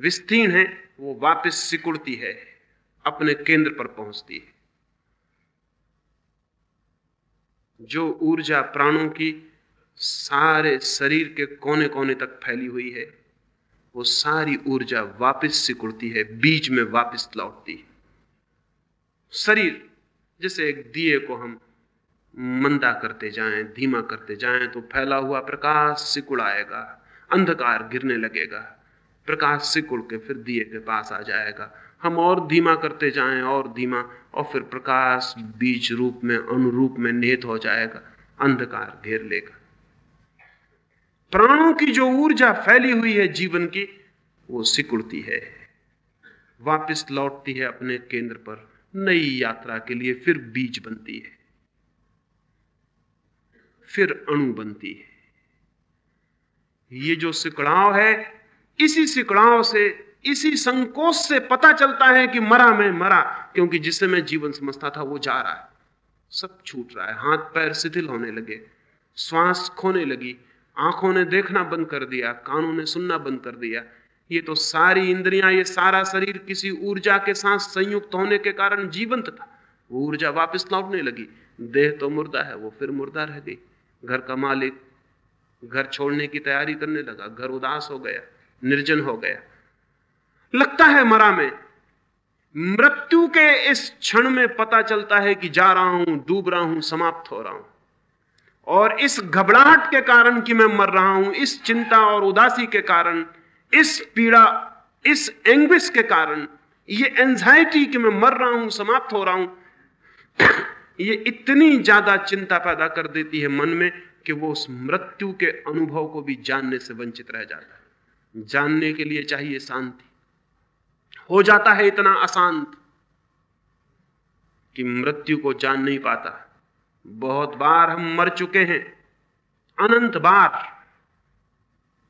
विस्तीर्ण है, वो वापस सिकुड़ती है, अपने केंद्र पर पहुँचती है। जो ऊर्जा प्राणों की सारे शरीर के कोने कोने तक फैली हुई है वो सारी ऊर्जा वापस सिकुड़ती है बीच में वापस लौटती है। शरीर, जैसे एक दिए को हम मंदा करते जाएँ, धीमा करते जाएँ तो फैला हुआ प्रकाश सिकुड़ आएगा अंधकार गिरने लगेगा, प्रकाश सिकुड़ के फिर दिए के पास आ जाएगा। हम और धीमा करते जाएँ, और धीमा, और फिर प्रकाश बीज रूप में, अनुरूप में निहित हो जाएगा, अंधकार घेर लेगा। प्राणों की जो ऊर्जा फैली हुई है जीवन की, वो सिकुड़ती है। वापस लौटती है अपने केंद्र पर। नई यात्रा के लिए फिर बीज बनती है। फिर अणु बनती है। ये जो सिकड़ाव है, इसी सिकड़ाव से, इसी संकोच से पता चलता है कि मरा मैं मरा, क्योंकि जिसे मैं जीवन समझता था, वो जा रहा है। सब छूट रहा है। हाथ पैर शिथिल होने लगे। श्वास खोने लगी। आँखों ने देखना बंद कर दिया, कानों ने सुनना बंद कर दिया। ये तो सारी इंद्रियाँ, ये सारा शरीर किसी ऊर्जा के साथ संयुक्त होने के कारण जीवंत था। वो ऊर्जा वापस लौटने लगी। देह तो मुर्दा है, वो फिर मुर्दा रह गई। घर का मालिक घर छोड़ने की तैयारी करने लगा। घर उदास हो गया, निर्जन हो गया। लगता है मरा में। मृत्यु के इस क्षण में पता चलता है कि जा रहा हूँ, डूब रहा हूँ, समाप्त हो रहा हूँ। और इस घबराहट के कारण कि मैं मर रहा हूँ, इस चिंता और उदासी के कारण, इस पीड़ा, इस एंग्विश के कारण, ये एंजाइटी कि मैं मर रहा हूँ, समाप्त हो रहा हूँ, [coughs] ये इतनी ज़्यादा चिंता पैदा कर देती है मन में कि वो उस मृत्यु के अनुभव को भी जानने से वंचित रह जाता है। जानने के लिए चाहिए शांति। हो जाता है इतना अशांत कि मृत्यु को जान नहीं पाता। बहुत बार हम मर चुके हैं, अनंत बार,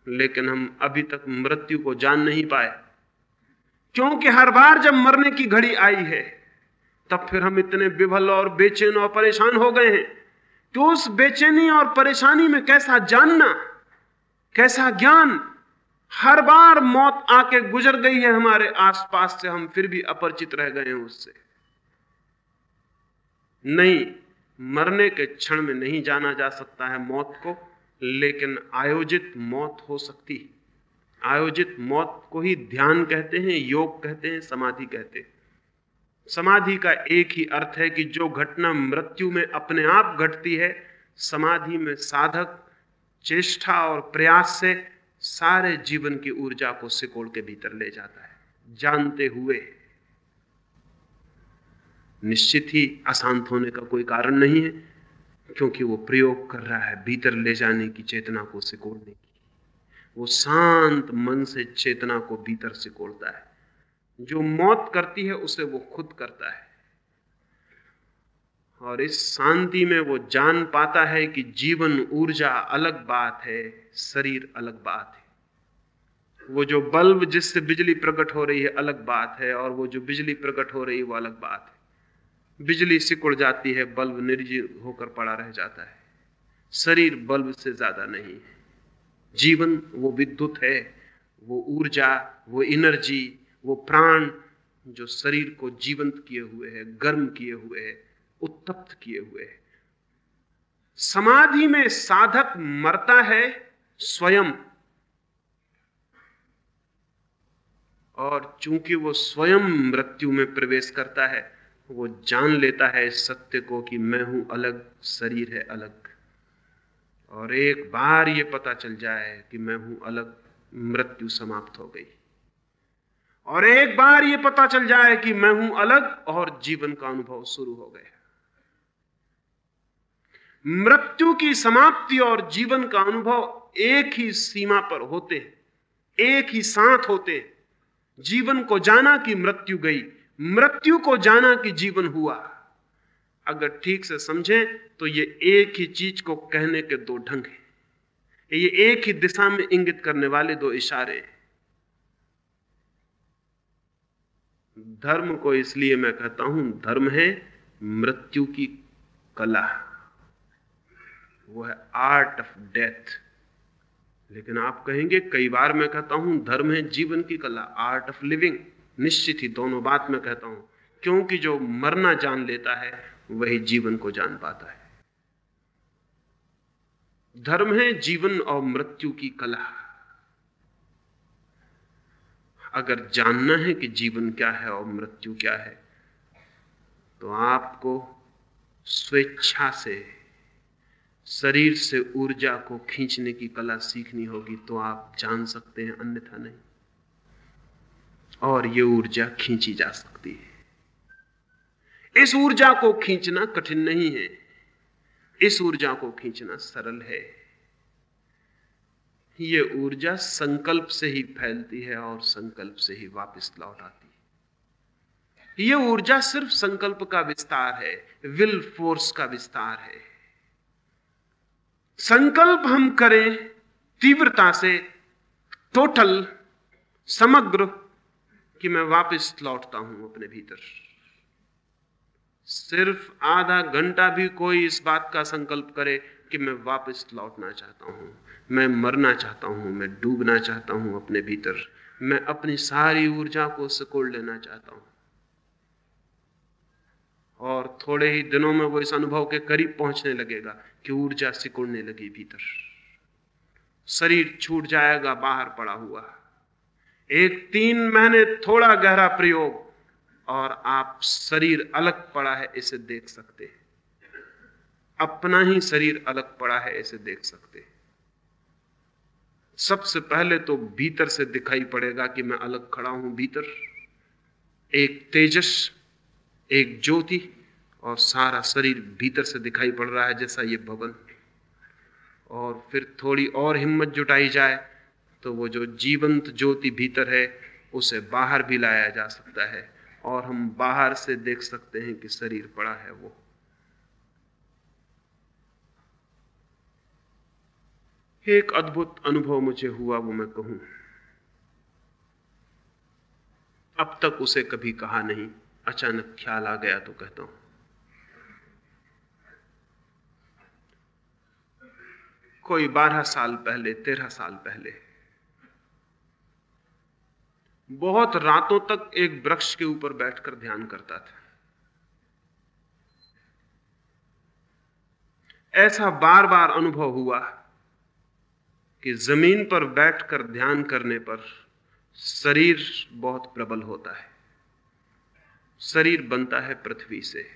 लेकिन हम अभी तक मृत्यु को जान नहीं पाए। क्योंकि हर बार जब मरने की घड़ी आई है, तब फिर हम इतने विभल और बेचैन और परेशान हो गए हैं कि उस बेचैनी और परेशानी में कैसा जानना, कैसा ज्ञान, हर बार मौत आके गुजर गई है हमारे आसपास से हम फिर भी अपरिचित रह गए हैं उससे। नहीं मरने के क्षण में नहीं जाना जा सकता है मौत को, लेकिन आयोजित मौत हो सकती है। आयोजित मौत को ही ध्यान कहते हैं, योग कहते हैं, समाधि कहते हैं। समाधि का एक ही अर्थ है कि जो घटना मृत्यु में अपने आप घटती है, समाधि में साधक, चेष्टा और प्रयास से सारे जीवन की ऊर्जा को सिकोड़ के भीतर ले जाता है। जानते हुए निश्चित ही अशांत होने का कोई कारण नहीं है, क्योंकि वो प्रयोग कर रहा है भीतर ले जाने की चेतना को सिकोड़ने की। वो शांत मन से चेतना को भीतर सिकोड़ता है। जो मौत करती है, उसे वो खुद करता है। और इस शांति में वो जान पाता है कि जीवन ऊर्जा अलग बात है, शरीर अलग बात है। वो जो बल्ब जिससे बिजली प्रकट हो रही है, अलग बात है, और वो जो बिजली प्रकट हो रही है, वो अलग बात है। बिजली सिकुड़ जाती है, बल्ब निर्जीव होकर पड़ा रह जाता है। शरीर बल्ब से ज़्यादा नहीं है। जीवन वो विद्युत है, वो ऊर्जा, वो एनर्जी, वो प्राण जो शरीर को जीवंत किए हुए है, गर्म किए हुए है, उत्तप्त किए हुए है। समाधि में साधक मरता है स्वयं। और चूँकि वो स्वयं मृत्यु में प्रवेश करता है वो जान लेता है इस सत्य को कि मैं हूँ अलग, शरीर है अलग। और एक बार ये पता चल जाए कि मैं हूँ अलग, मृत्यु समाप्त हो गई। और एक बार ये पता चल जाए कि मैं हूँ अलग, और जीवन का अनुभव शुरू हो गया। मृत्यु की समाप्ति और जीवन का अनुभव एक ही सीमा पर होते हैं, एक ही साथ होते हैं। जीवन को जाना कि मृत्यु गई। मृत्यु को जाना कि जीवन हुआ। अगर ठीक से समझें तो ये एक ही चीज़ को कहने के दो ढंग हैं। ये एक ही दिशा में इंगित करने वाले दो इशारे हैं। धर्म को इसलिए मैं कहता हूँ, धर्म है मृत्यु की कला। वो है आर्ट ऑफ़ डेथ लेकिन आप कहेंगे, कई बार मैं कहता हूँ, धर्म है जीवन की कला आर्ट ऑफ़ लिविंग निश्चित ही दोनों बात मैं कहता हूँ, क्योंकि जो मरना जान लेता है, वही जीवन को जान पाता है। धर्म है जीवन और मृत्यु की कला। अगर जानना है कि जीवन क्या है और मृत्यु क्या है तो आपको स्वेच्छा से, शरीर से ऊर्जा को खींचने की कला सीखनी होगी तो आप जान सकते हैं, अन्यथा नहीं। और ये ऊर्जा खींची जा सकती है। इस ऊर्जा को खींचना कठिन नहीं है। इस ऊर्जा को खींचना सरल है। ये ऊर्जा संकल्प से ही फैलती है और संकल्प से ही वापस लौट आती है। ये ऊर्जा सिर्फ़ संकल्प का विस्तार है, विल फोर्स का विस्तार है। संकल्प हम करें तीव्रता से टोटल समग्र कि मैं वापस लौटता हूँ अपने भीतर। सिर्फ़ आधा घंटा भी कोई इस बात का संकल्प करे कि मैं वापस लौटना चाहता हूँ, मैं मरना चाहता हूँ, मैं डूबना चाहता हूँ अपने भीतर, मैं अपनी सारी ऊर्जा को सिकोड़ लेना चाहता हूँ। और थोड़े ही दिनों में वो इस अनुभव के करीब पहुँचने लगेगा कि ऊर्जा सिकुड़ने लगी भीतर। शरीर छूट जाएगा, बाहर पड़ा हुआ। एक तीन महीने थोड़ा गहरा प्रयोग और आप शरीर अलग पड़ा है, इसे देख सकते हैं। अपना ही शरीर अलग पड़ा है, इसे देख सकते हैं। सबसे पहले तो भीतर से दिखाई पड़ेगा कि मैं अलग खड़ा हूँ भीतर। एक तेजस, एक ज्योति और सारा शरीर भीतर से दिखाई पड़ रहा है, जैसा ये भवन। और फिर थोड़ी और हिम्मत जुटाई जाए तो वो जो जीवंत ज्योति भीतर है, उसे बाहर भी लाया जा सकता है और हम बाहर से देख सकते हैं कि शरीर पड़ा है वो। एक अद्भुत अनुभव मुझे हुआ वो मैं कहूँ। अब तक उसे कभी कहा नहीं, अचानक ख्याल आ गया तो कहता हूँ। कोई बारह साल पहले, तेरह साल पहले बहुत रातों तक एक वृक्ष के ऊपर बैठकर ध्यान करता था। ऐसा बार बार अनुभव हुआ कि ज़मीन पर बैठकर ध्यान करने पर शरीर बहुत प्रबल होता है। शरीर बनता है पृथ्वी से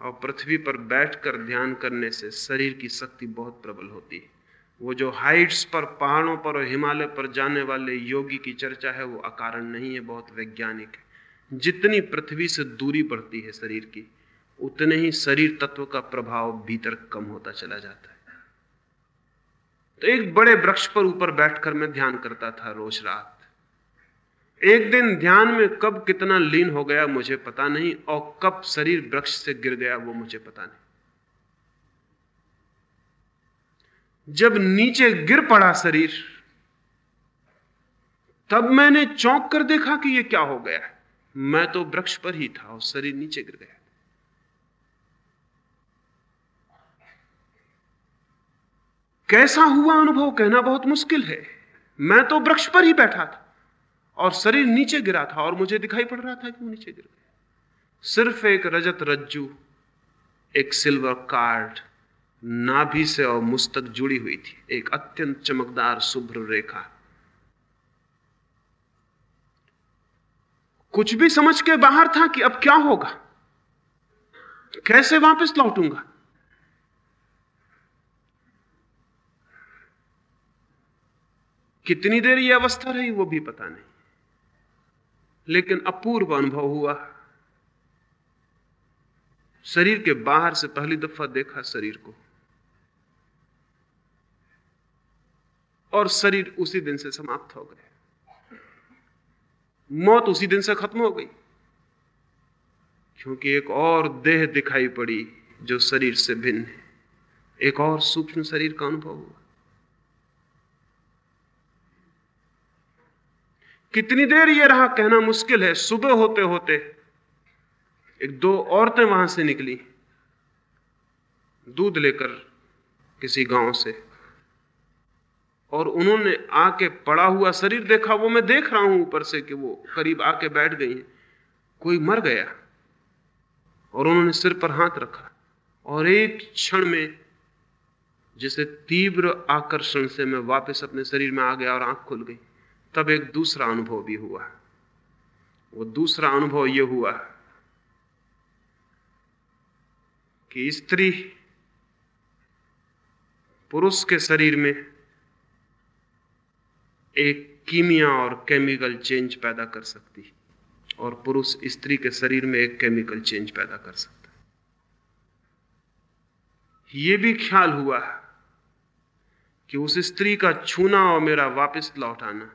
और पृथ्वी पर बैठकर ध्यान करने से शरीर की शक्ति बहुत प्रबल होती है। वो जो हाइट्स पर, पहाड़ों पर और हिमालय पर जाने वाले योगी की चर्चा है, वो अकारण नहीं है, बहुत वैज्ञानिक है। जितनी पृथ्वी से दूरी बढ़ती है शरीर की, उतने ही शरीर तत्व का प्रभाव भीतर कम होता चला जाता है। तो एक बड़े वृक्ष पर ऊपर बैठकर मैं ध्यान करता था रोज रात। एक दिन ध्यान में कब कितना लीन हो गया मुझे पता नहीं, और कब शरीर वृक्ष से गिर गया वो मुझे पता नहीं। जब नीचे गिर पड़ा शरीर, तब मैंने चौंक कर देखा कि यह क्या हो गया मैं तो वृक्ष पर ही था और शरीर नीचे गिर गया। कैसा हुआ अनुभव कहना बहुत मुश्किल है। मैं तो वृक्ष पर ही बैठा था और शरीर नीचे गिरा था और मुझे दिखाई पड़ रहा था कि वो नीचे गिर गया। सिर्फ़ एक रजत रज्जू, एक सिल्वर कार्ड नाभि से और मुस्तक जुड़ी हुई थी। एक अत्यंत चमकदार, शुभ्र रेखा। कुछ भी समझ के बाहर था कि अब क्या होगा? कैसे वापस लौटूँगा? कितनी देर यह अवस्था रही वो भी पता नहीं। लेकिन अपूर्व अनुभव हुआ। शरीर के बाहर से पहली दफ़ा देखा शरीर को। और शरीर उसी दिन से समाप्त हो गए मौत उसी दिन से खत्म हो गई। क्योंकि एक और देह दिखाई पड़ी जो शरीर से भिन्न है। एक और सूक्ष्म शरीर का अनुभव हुआ। कितनी देर ये रहा कहना मुश्किल है। सुबह होते होते एक दो औरतें वहाँ से निकली। दूध लेकर किसी गाँव से। और उन्होंने आके पड़ा हुआ शरीर देखा, वो मैं देख रहा हूँ ऊपर से कि वो करीब आके बैठ गई हैं। कोई मर गया। और उन्होंने सिर पर हाथ रखा। और एक क्षण में जिसे तीव्र आकर्षण से मैं वापस अपने शरीर में आ गया और आँख खुल गई, तब एक दूसरा अनुभव भी हुआ। वो दूसरा अनुभव यह हुआ कि स्त्री पुरुष के शरीर में एक कीमिया और केमिकल चेंज पैदा कर सकती और पुरुष स्त्री के शरीर में एक केमिकल चेंज पैदा कर सकता है। ये भी ख्याल हुआ है कि उस स्त्री का छूना और मेरा वापस लौटाना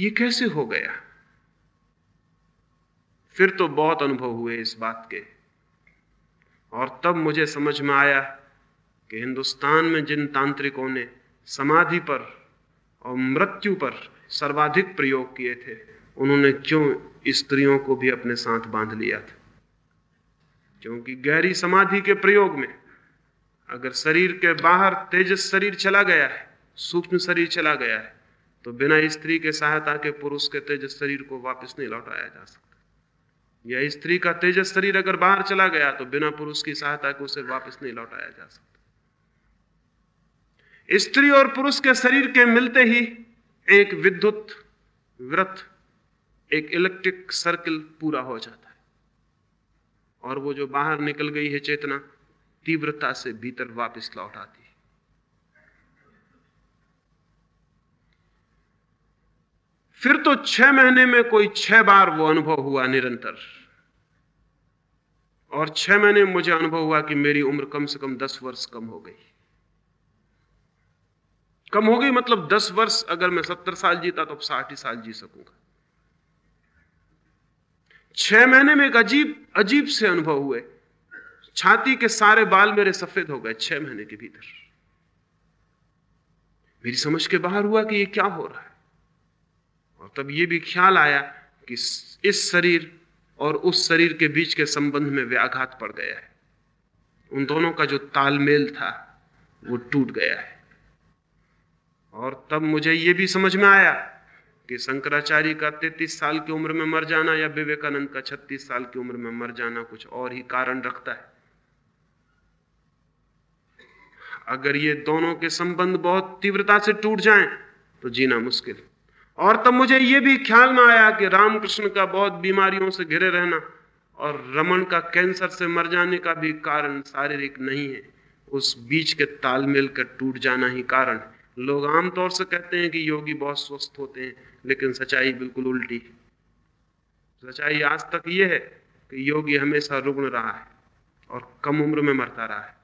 ये कैसे हो गया? फिर तो बहुत अनुभव हुए इस बात के। और तब मुझे समझ में आया कि हिंदुस्तान में जिन तांत्रिकों ने समाधि पर और मृत्यु पर सर्वाधिक प्रयोग किए थे, उन्होंने क्यों स्त्रियों को भी अपने साथ बाँध लिया था? क्योंकि गहरी समाधि के प्रयोग में अगर शरीर के बाहर तेजस शरीर चला गया है, सूक्ष्म शरीर चला गया है तो बिना स्त्री के सहायता के पुरुष के तेजस शरीर को वापस नहीं लौटाया जा सकता। या स्त्री का तेजस शरीर अगर बाहर चला गया तो बिना पुरुष की सहायता के उसे वापस नहीं लौटाया जा सकता। स्त्री और पुरुष के शरीर के मिलते ही एक विद्युत व्रत, एक इलेक्ट्रिक सर्किल पूरा हो जाता है। और वो जो बाहर निकल गई है चेतना, तीव्रता से भीतर वापस लौट आती है। फिर तो छह महीने में कोई छह बार वो अनुभव हुआ निरंतर। और छह महीने मुझे अनुभव हुआ कि मेरी उम्र कम से कम दस वर्ष कम हो गई। कम हो गई मतलब दस वर्ष अगर मैं सत्तर साल जीता तो साठ ही साल जी सकूँगा। छह महीने में एक अजीब अजीब से अनुभव हुए। छाती के सारे बाल मेरे सफ़ेद हो गए छह महीने के भीतर। मेरी समझ के बाहर हुआ कि ये क्या हो रहा है। और तब ये भी ख्याल आया कि इस शरीर और उस शरीर के बीच के संबंध में व्याघात पड़ गया है। उन दोनों का जो तालमेल था, वो टूट गया है। और तब मुझे ये भी समझ में आया कि शंकराचार्य का तैतीस साल की उम्र में मर जाना या विवेकानंद का छत्तीस साल की उम्र में मर जाना कुछ और ही कारण रखता है। अगर ये दोनों के संबंध बहुत तीव्रता से टूट जाएँ तो जीना मुश्किल। और तब मुझे ये भी ख्याल में आया कि रामकृष्ण का बहुत बीमारियों से घिरे रहना और रमन का कैंसर से मर जाने का भी कारण शारीरिक नहीं है, उस बीच के तालमेल का टूट जाना ही कारण लोग आमतौर से कहते हैं कि योगी बहुत स्वस्थ होते हैं, लेकिन सच्चाई बिल्कुल उल्टी सच्चाई आज तक यह है कि योगी हमेशा रुग्ण रहा है और कम उम्र में मरता रहा है।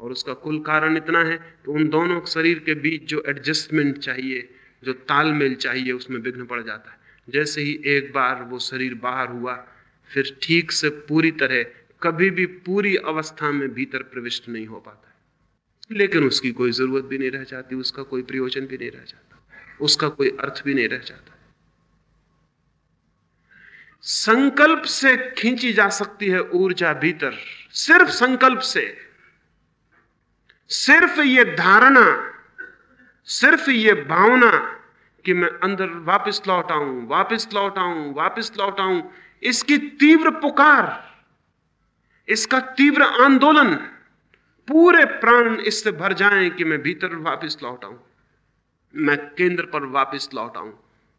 और उसका कुल कारण इतना है कि उन दोनों शरीर के बीच जो एडजस्टमेंट चाहिए, जो तालमेल चाहिए, उसमें विघ्न पड़ जाता है। जैसे ही एक बार वो शरीर बाहर हुआ, फिर ठीक से पूरी तरह, कभी भी पूरी अवस्था में भीतर प्रविष्ट नहीं हो पाता। है लेकिन उसकी कोई ज़रूरत भी नहीं रह जाती, उसका कोई प्रयोजन भी नहीं रह जाता, उसका कोई अर्थ भी नहीं रह जाता। संकल्प से खींची जा सकती है ऊर्जा भीतर, सिर्फ़ संकल्प से। सिर्फ़ ये धारणा, सिर्फ़ ये भावना कि मैं अंदर वापस लौट आऊँ, वापस लौट आऊँ, वापस लौट आऊँ, इसकी तीव्र पुकार, इसका तीव्र आंदोलन पूरे प्राण इससे भर जाएँ कि मैं भीतर वापस लौट आऊँ। मैं केंद्र पर वापस लौट आऊँ।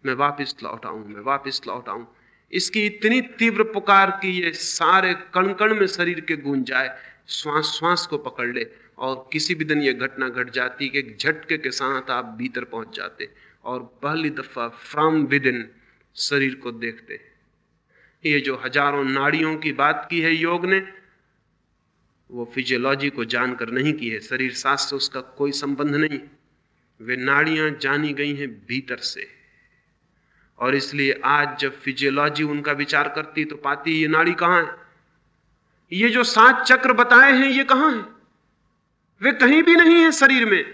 मैं वापस लौट आऊँ। मैं वापस लौट आऊँ। इसकी इतनी तीव्र पुकार कि ये सारे कण कण में शरीर के गूंज जाए श्वास श्वास को पकड़ ले और किसी भी दिन ये घटना घट गट जाती कि झटके के साथ आप भीतर पहुँच जाते और पहली दफ़ा फ्रॉम विद इन शरीर को देखते। ये जो हज़ारों नाड़ियों की बात की है योग ने वो फिजियोलॉजी को जानकर नहीं की है, शरीर शास्त्र उसका कोई संबंध नहीं। वे नाड़ियाँ जानी गई हैं भीतर से। और इसलिए आज जब फिजियोलॉजी उनका विचार करती तो पाती ये नाड़ी कहाँ है? ये जो सात चक्र बताए हैं, ये कहाँ है? वे कहीं भी नहीं है शरीर में।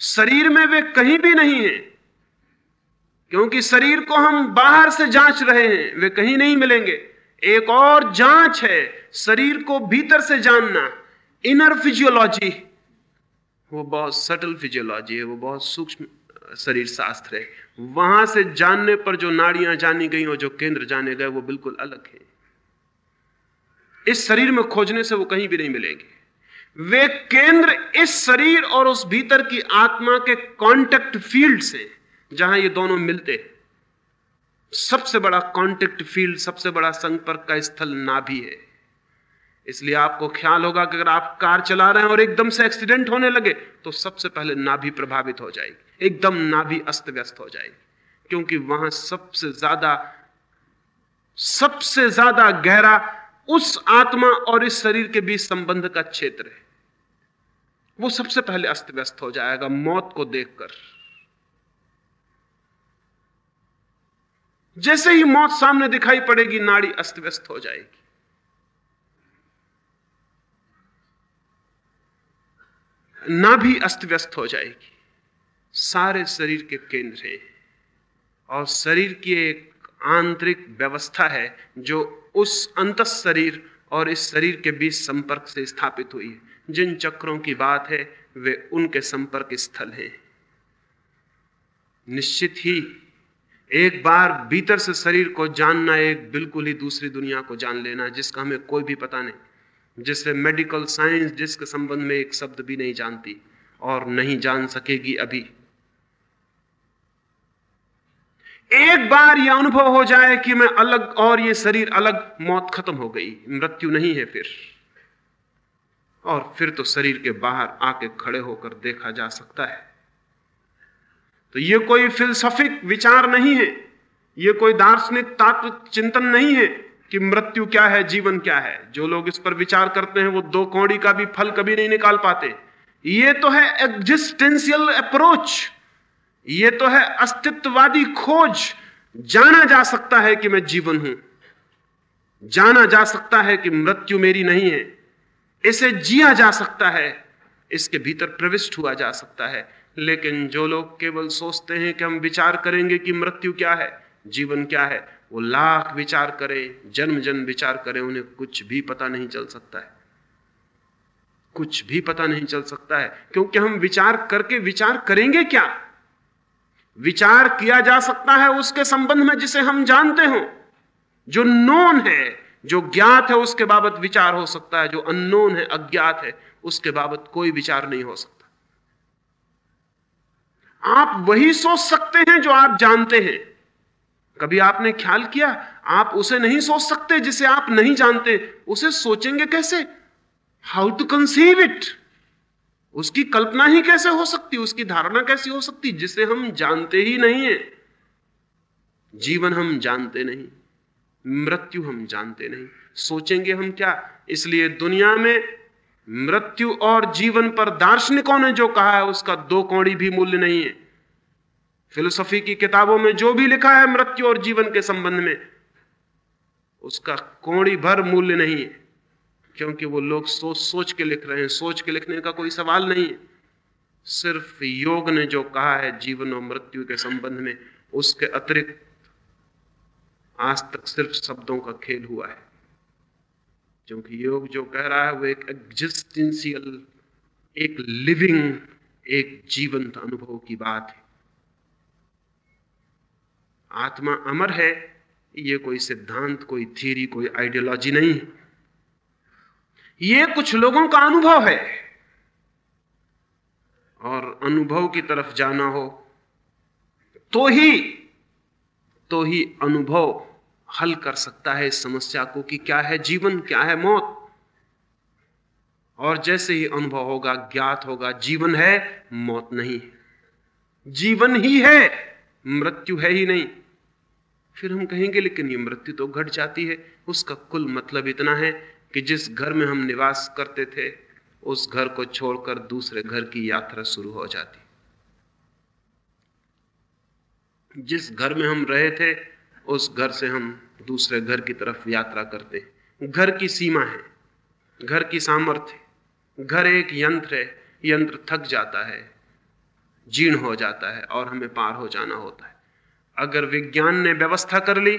शरीर में वे कहीं भी नहीं है। क्योंकि शरीर को हम बाहर से जाँच रहे हैं, वे कहीं नहीं मिलेंगे। एक और जाँच है, शरीर को भीतर से जानना। इनर फिजियोलॉजी वो बहुत सटल फिजियोलॉजी है, वो बहुत सूक्ष्म शरीर शास्त्र है। वहाँ से जानने पर जो नाड़ियाँ जानी गई और जो केंद्र जाने गए, वो बिल्कुल अलग है। इस शरीर में खोजने से वो कहीं भी नहीं मिलेंगे। वे केंद्र इस शरीर और उस भीतर की आत्मा के कांटेक्ट फ़ील्ड से, जहाँ ये दोनों मिलते सबसे बड़ा कांटेक्ट फ़ील्ड सबसे बड़ा संपर्क का स्थल नाभि है। इसलिए आपको ख्याल होगा कि अगर आप कार चला रहे हैं और एकदम से एक्सीडेंट होने लगे तो सबसे पहले नाभि प्रभावित हो जाएगी। एकदम नाभि अस्त व्यस्त हो जाएगी, क्योंकि वहाँ सबसे ज़्यादा सबसे ज़्यादा गहरा उस आत्मा और इस शरीर के बीच संबंध का क्षेत्र है। वो सबसे पहले अस्त व्यस्त हो जाएगा मौत को देखकर। जैसे ही मौत सामने दिखाई पड़ेगी, नाड़ी अस्त व्यस्त हो जाएगी। ना भी अस्त व्यस्त हो जाएगी। सारे शरीर के केंद्र हैं और शरीर की एक आंतरिक व्यवस्था है जो उस अंत शरीर और इस शरीर के बीच संपर्क से स्थापित हुई है। जिन चक्रों की बात है, वे उनके संपर्क स्थल हैं। निश्चित ही एक बार भीतर से शरीर को जानना एक बिल्कुल ही दूसरी दुनिया को जान लेना, जिसका हमें कोई भी पता नहीं, जिससे मेडिकल साइंस जिसके संबंध में एक शब्द भी नहीं जानती और नहीं जान सकेगी अभी। एक बार यह अनुभव हो जाए कि मैं अलग और ये शरीर अलग, मौत खत्म हो गई, मृत्यु नहीं है फिर। और फिर तो शरीर के बाहर आके खड़े होकर देखा जा सकता है। तो ये कोई फिलसफिक विचार नहीं है। ये कोई दार्शनिक तात्व चिंतन नहीं है कि मृत्यु क्या है, जीवन क्या है। जो लोग इस पर विचार करते हैं, वो दो कौड़ी का भी फल कभी नहीं निकाल पाते। ये तो है एग्जिस्टेंशियल अप्रोच ये तो है अस्तित्ववादी खोज। जाना जा सकता है कि मैं जीवन हूँ। जाना जा सकता है कि मृत्यु मेरी नहीं है। इसे जिया जा सकता है। इसके भीतर प्रविष्ट हुआ जा सकता है। लेकिन जो लोग केवल सोचते हैं कि हम विचार करेंगे कि मृत्यु क्या है, जीवन क्या है, वो लाख विचार करें जन्म जन्म विचार करें, उन्हें कुछ भी पता नहीं चल सकता है। कुछ भी पता नहीं चल सकता है, क्योंकि हम विचार करके विचार करेंगे क्या? विचार किया जा सकता है उसके संबंध में जिसे हम जानते हो। जो नोन है, जो ज्ञात है, उसके बाबत विचार हो सकता है, जो अननोन है, अज्ञात है, उसके बाबत कोई विचार नहीं हो सकता। आप वही सोच सकते हैं जो आप जानते हैं। कभी आपने ख्याल किया? आप उसे नहीं सोच सकते जिसे आप नहीं जानते। उसे सोचेंगे कैसे? हाउ टू कंसीव इट उसकी कल्पना ही कैसे हो सकती? उसकी धारणा कैसी हो सकती? जिसे हम जानते ही नहीं है। जीवन हम जानते नहीं। मृत्यु हम जानते नहीं। सोचेंगे हम क्या? इसलिए दुनिया में मृत्यु और जीवन पर दार्शनिकों ने जो कहा है उसका दो कौड़ी भी मूल्य नहीं है। फिलोसफी की किताबों में जो भी लिखा है मृत्यु और जीवन के संबंध में, उसका कौड़ी भर मूल्य नहीं है, क्योंकि वो लोग सोच सोच के लिख रहे हैं। सोच के लिखने का कोई सवाल नहीं है। सिर्फ़ योग ने जो कहा है जीवन और मृत्यु के संबंध में, उसके अतिरिक्त आज तक सिर्फ़ शब्दों का खेल हुआ है। क्योंकि योग जो कह रहा है वो एक एग्जिस्टेंशियल एक लिविंग एक जीवंत अनुभव की बात है। आत्मा अमर है, ये कोई सिद्धांत, कोई थ्योरी कोई आइडियोलॉजी नहीं है। ये कुछ लोगों का अनुभव है। और अनुभव की तरफ़ जाना हो तो ही तो ही अनुभव हल कर सकता है इस समस्या को कि क्या है जीवन, क्या है मौत? और जैसे ही अनुभव होगा, ज्ञात होगा, जीवन है, मौत नहीं जीवन ही है, मृत्यु है ही नहीं। फिर हम कहेंगे, लेकिन ये मृत्यु तो घट जाती है। उसका कुल मतलब इतना है कि जिस घर में हम निवास करते थे, उस घर को छोड़कर दूसरे घर की यात्रा शुरू हो जाती। जिस घर में हम रहे थे, उस घर से हम दूसरे घर की तरफ़ यात्रा करते घर की सीमा है घर की सामर्थ्य घर एक यंत्र है यंत्र थक जाता है जीर्ण हो जाता है और हमें पार हो जाना होता है। अगर विज्ञान ने व्यवस्था कर ली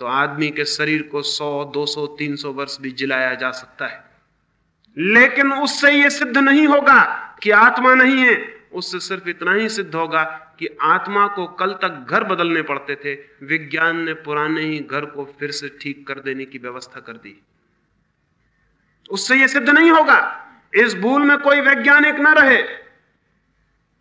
तो आदमी के शरीर को 100, 200, 300 वर्ष भी जिलाया जा सकता है। लेकिन उससे यह सिद्ध नहीं होगा कि आत्मा नहीं है उससे सिर्फ़ इतना ही सिद्ध होगा कि आत्मा को कल तक घर बदलने पड़ते थे। विज्ञान ने पुराने ही घर को फिर से ठीक कर देने की व्यवस्था कर दी। उससे यह सिद्ध नहीं होगा। इस भूल में कोई वैज्ञानिक ना रहे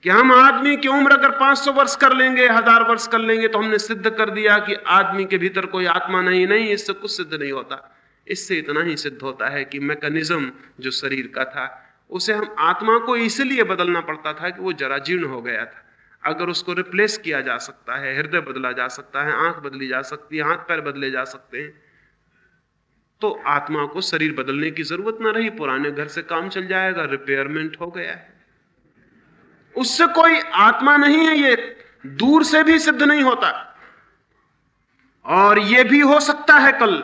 कि हम आदमी की उम्र अगर 500 वर्ष कर लेंगे, हज़ार वर्ष कर लेंगे तो हमने सिद्ध कर दिया कि आदमी के भीतर कोई आत्मा नहीं नहीं, इससे कुछ सिद्ध नहीं होता। इससे इतना ही सिद्ध होता है कि मैकेनिज्म जो शरीर का था उसे हम आत्मा को इसलिए बदलना पड़ता था कि वो जरा जीर्ण हो गया था। अगर उसको रिप्लेस किया जा सकता है, हृदय बदला जा सकता है, आँख बदली जा सकती है, हाथ पैर बदले जा सकते हैं तो आत्मा को शरीर बदलने की ज़रूरत ना रही, पुराने घर से काम चल जाएगा रिपेयरमेंट हो गया है। उससे कोई आत्मा नहीं है ये, दूर से भी सिद्ध नहीं होता। और यह भी हो सकता है कल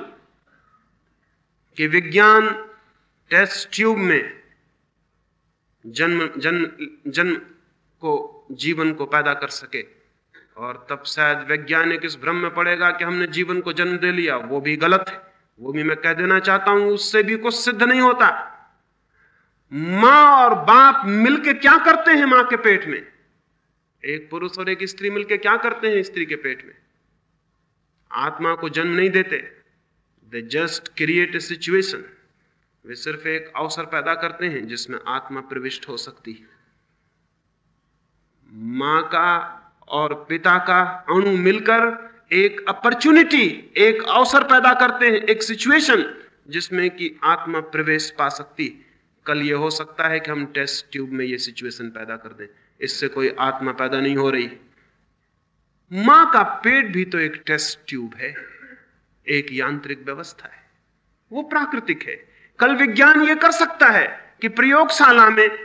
कि विज्ञान टेस्ट ट्यूब में जन्म जन्म जन्म को, जीवन को पैदा कर सके। और तब शायद वैज्ञानिक इस भ्रम में पड़ेगा कि हमने जीवन को जन्म दे लिया, वो भी गलत है। वो भी मैं कह देना चाहता हूँ, उससे भी कुछ सिद्ध नहीं होता। माँ और बाप मिलके क्या करते हैं माँ के पेट में? एक पुरुष और एक स्त्री मिलके क्या करते हैं स्त्री के पेट में? आत्मा को जन्म नहीं देते। They just create a situation वे सिर्फ़ एक अवसर पैदा करते हैं जिसमें आत्मा प्रविष्ट हो सकती है। माँ का और पिता का अणु मिलकर एक अपॉर्चुनिटी एक अवसर पैदा करते हैं, एक सिचुएशन जिसमें कि आत्मा प्रवेश पा सकती कल ये हो सकता है कि हम टेस्ट ट्यूब में ये सिचुएशन पैदा कर दें। इससे कोई आत्मा पैदा नहीं हो रही। माँ का पेट भी तो एक टेस्ट ट्यूब है। एक यांत्रिक व्यवस्था है। वो प्राकृतिक है। कल विज्ञान ये कर सकता है कि प्रयोगशाला में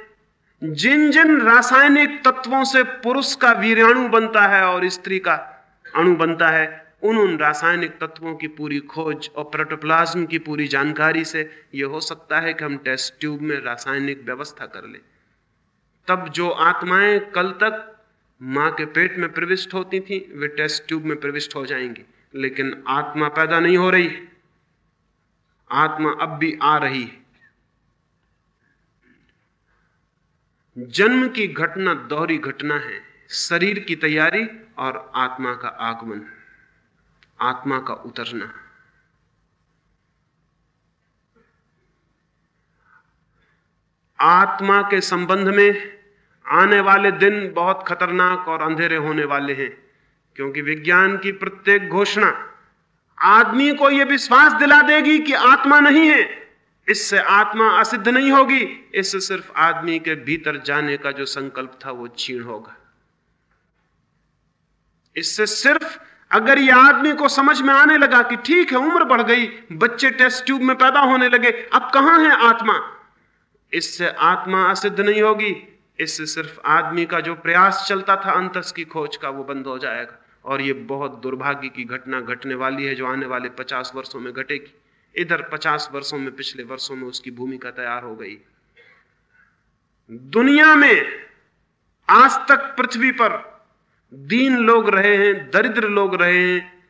जिन जिन रासायनिक तत्वों से पुरुष का वीराणु बनता है और स्त्री का अणु बनता है उन उन रासायनिक तत्वों की पूरी खोज और प्रोटोप्लाज्म की पूरी जानकारी से यह हो सकता है कि हम टेस्ट ट्यूब में रासायनिक व्यवस्था कर लें। तब जो आत्माएँ कल तक माँ के पेट में प्रविष्ट होती थी, वे टेस्ट ट्यूब में प्रविष्ट हो जाएँगी। लेकिन आत्मा पैदा नहीं हो रही आत्मा अब भी आ रही है। जन्म की घटना दोहरी घटना है। शरीर की तैयारी और आत्मा का आगमन। आत्मा का उतरना। आत्मा के संबंध में आने वाले दिन बहुत खतरनाक और अंधेरे होने वाले हैं, क्योंकि विज्ञान की प्रत्येक घोषणा आदमी को यह विश्वास दिला देगी कि आत्मा नहीं है। इससे आत्मा असिद्ध नहीं होगी। इससे सिर्फ़ आदमी के भीतर जाने का जो संकल्प था वो छीण होगा। इससे सिर्फ़ अगर ये आदमी को समझ में आने लगा कि ठीक है, उम्र बढ़ गई, बच्चे टेस्ट ट्यूब में पैदा होने लगे, अब कहाँ है आत्मा? इससे आत्मा असिद्ध नहीं होगी। इससे सिर्फ़ आदमी का जो प्रयास चलता था अंतस की खोज का वो बंद हो जाएगा। और ये बहुत दुर्भाग्य की घटना घटने वाली है जो आने वाले पचास वर्षों में घटेगी। इधर पचास वर्षों में, पिछले वर्षों में उसकी भूमिका तैयार हो गई। दुनिया में आज तक पृथ्वी पर दीन लोग रहे हैं, दरिद्र लोग रहे हैं,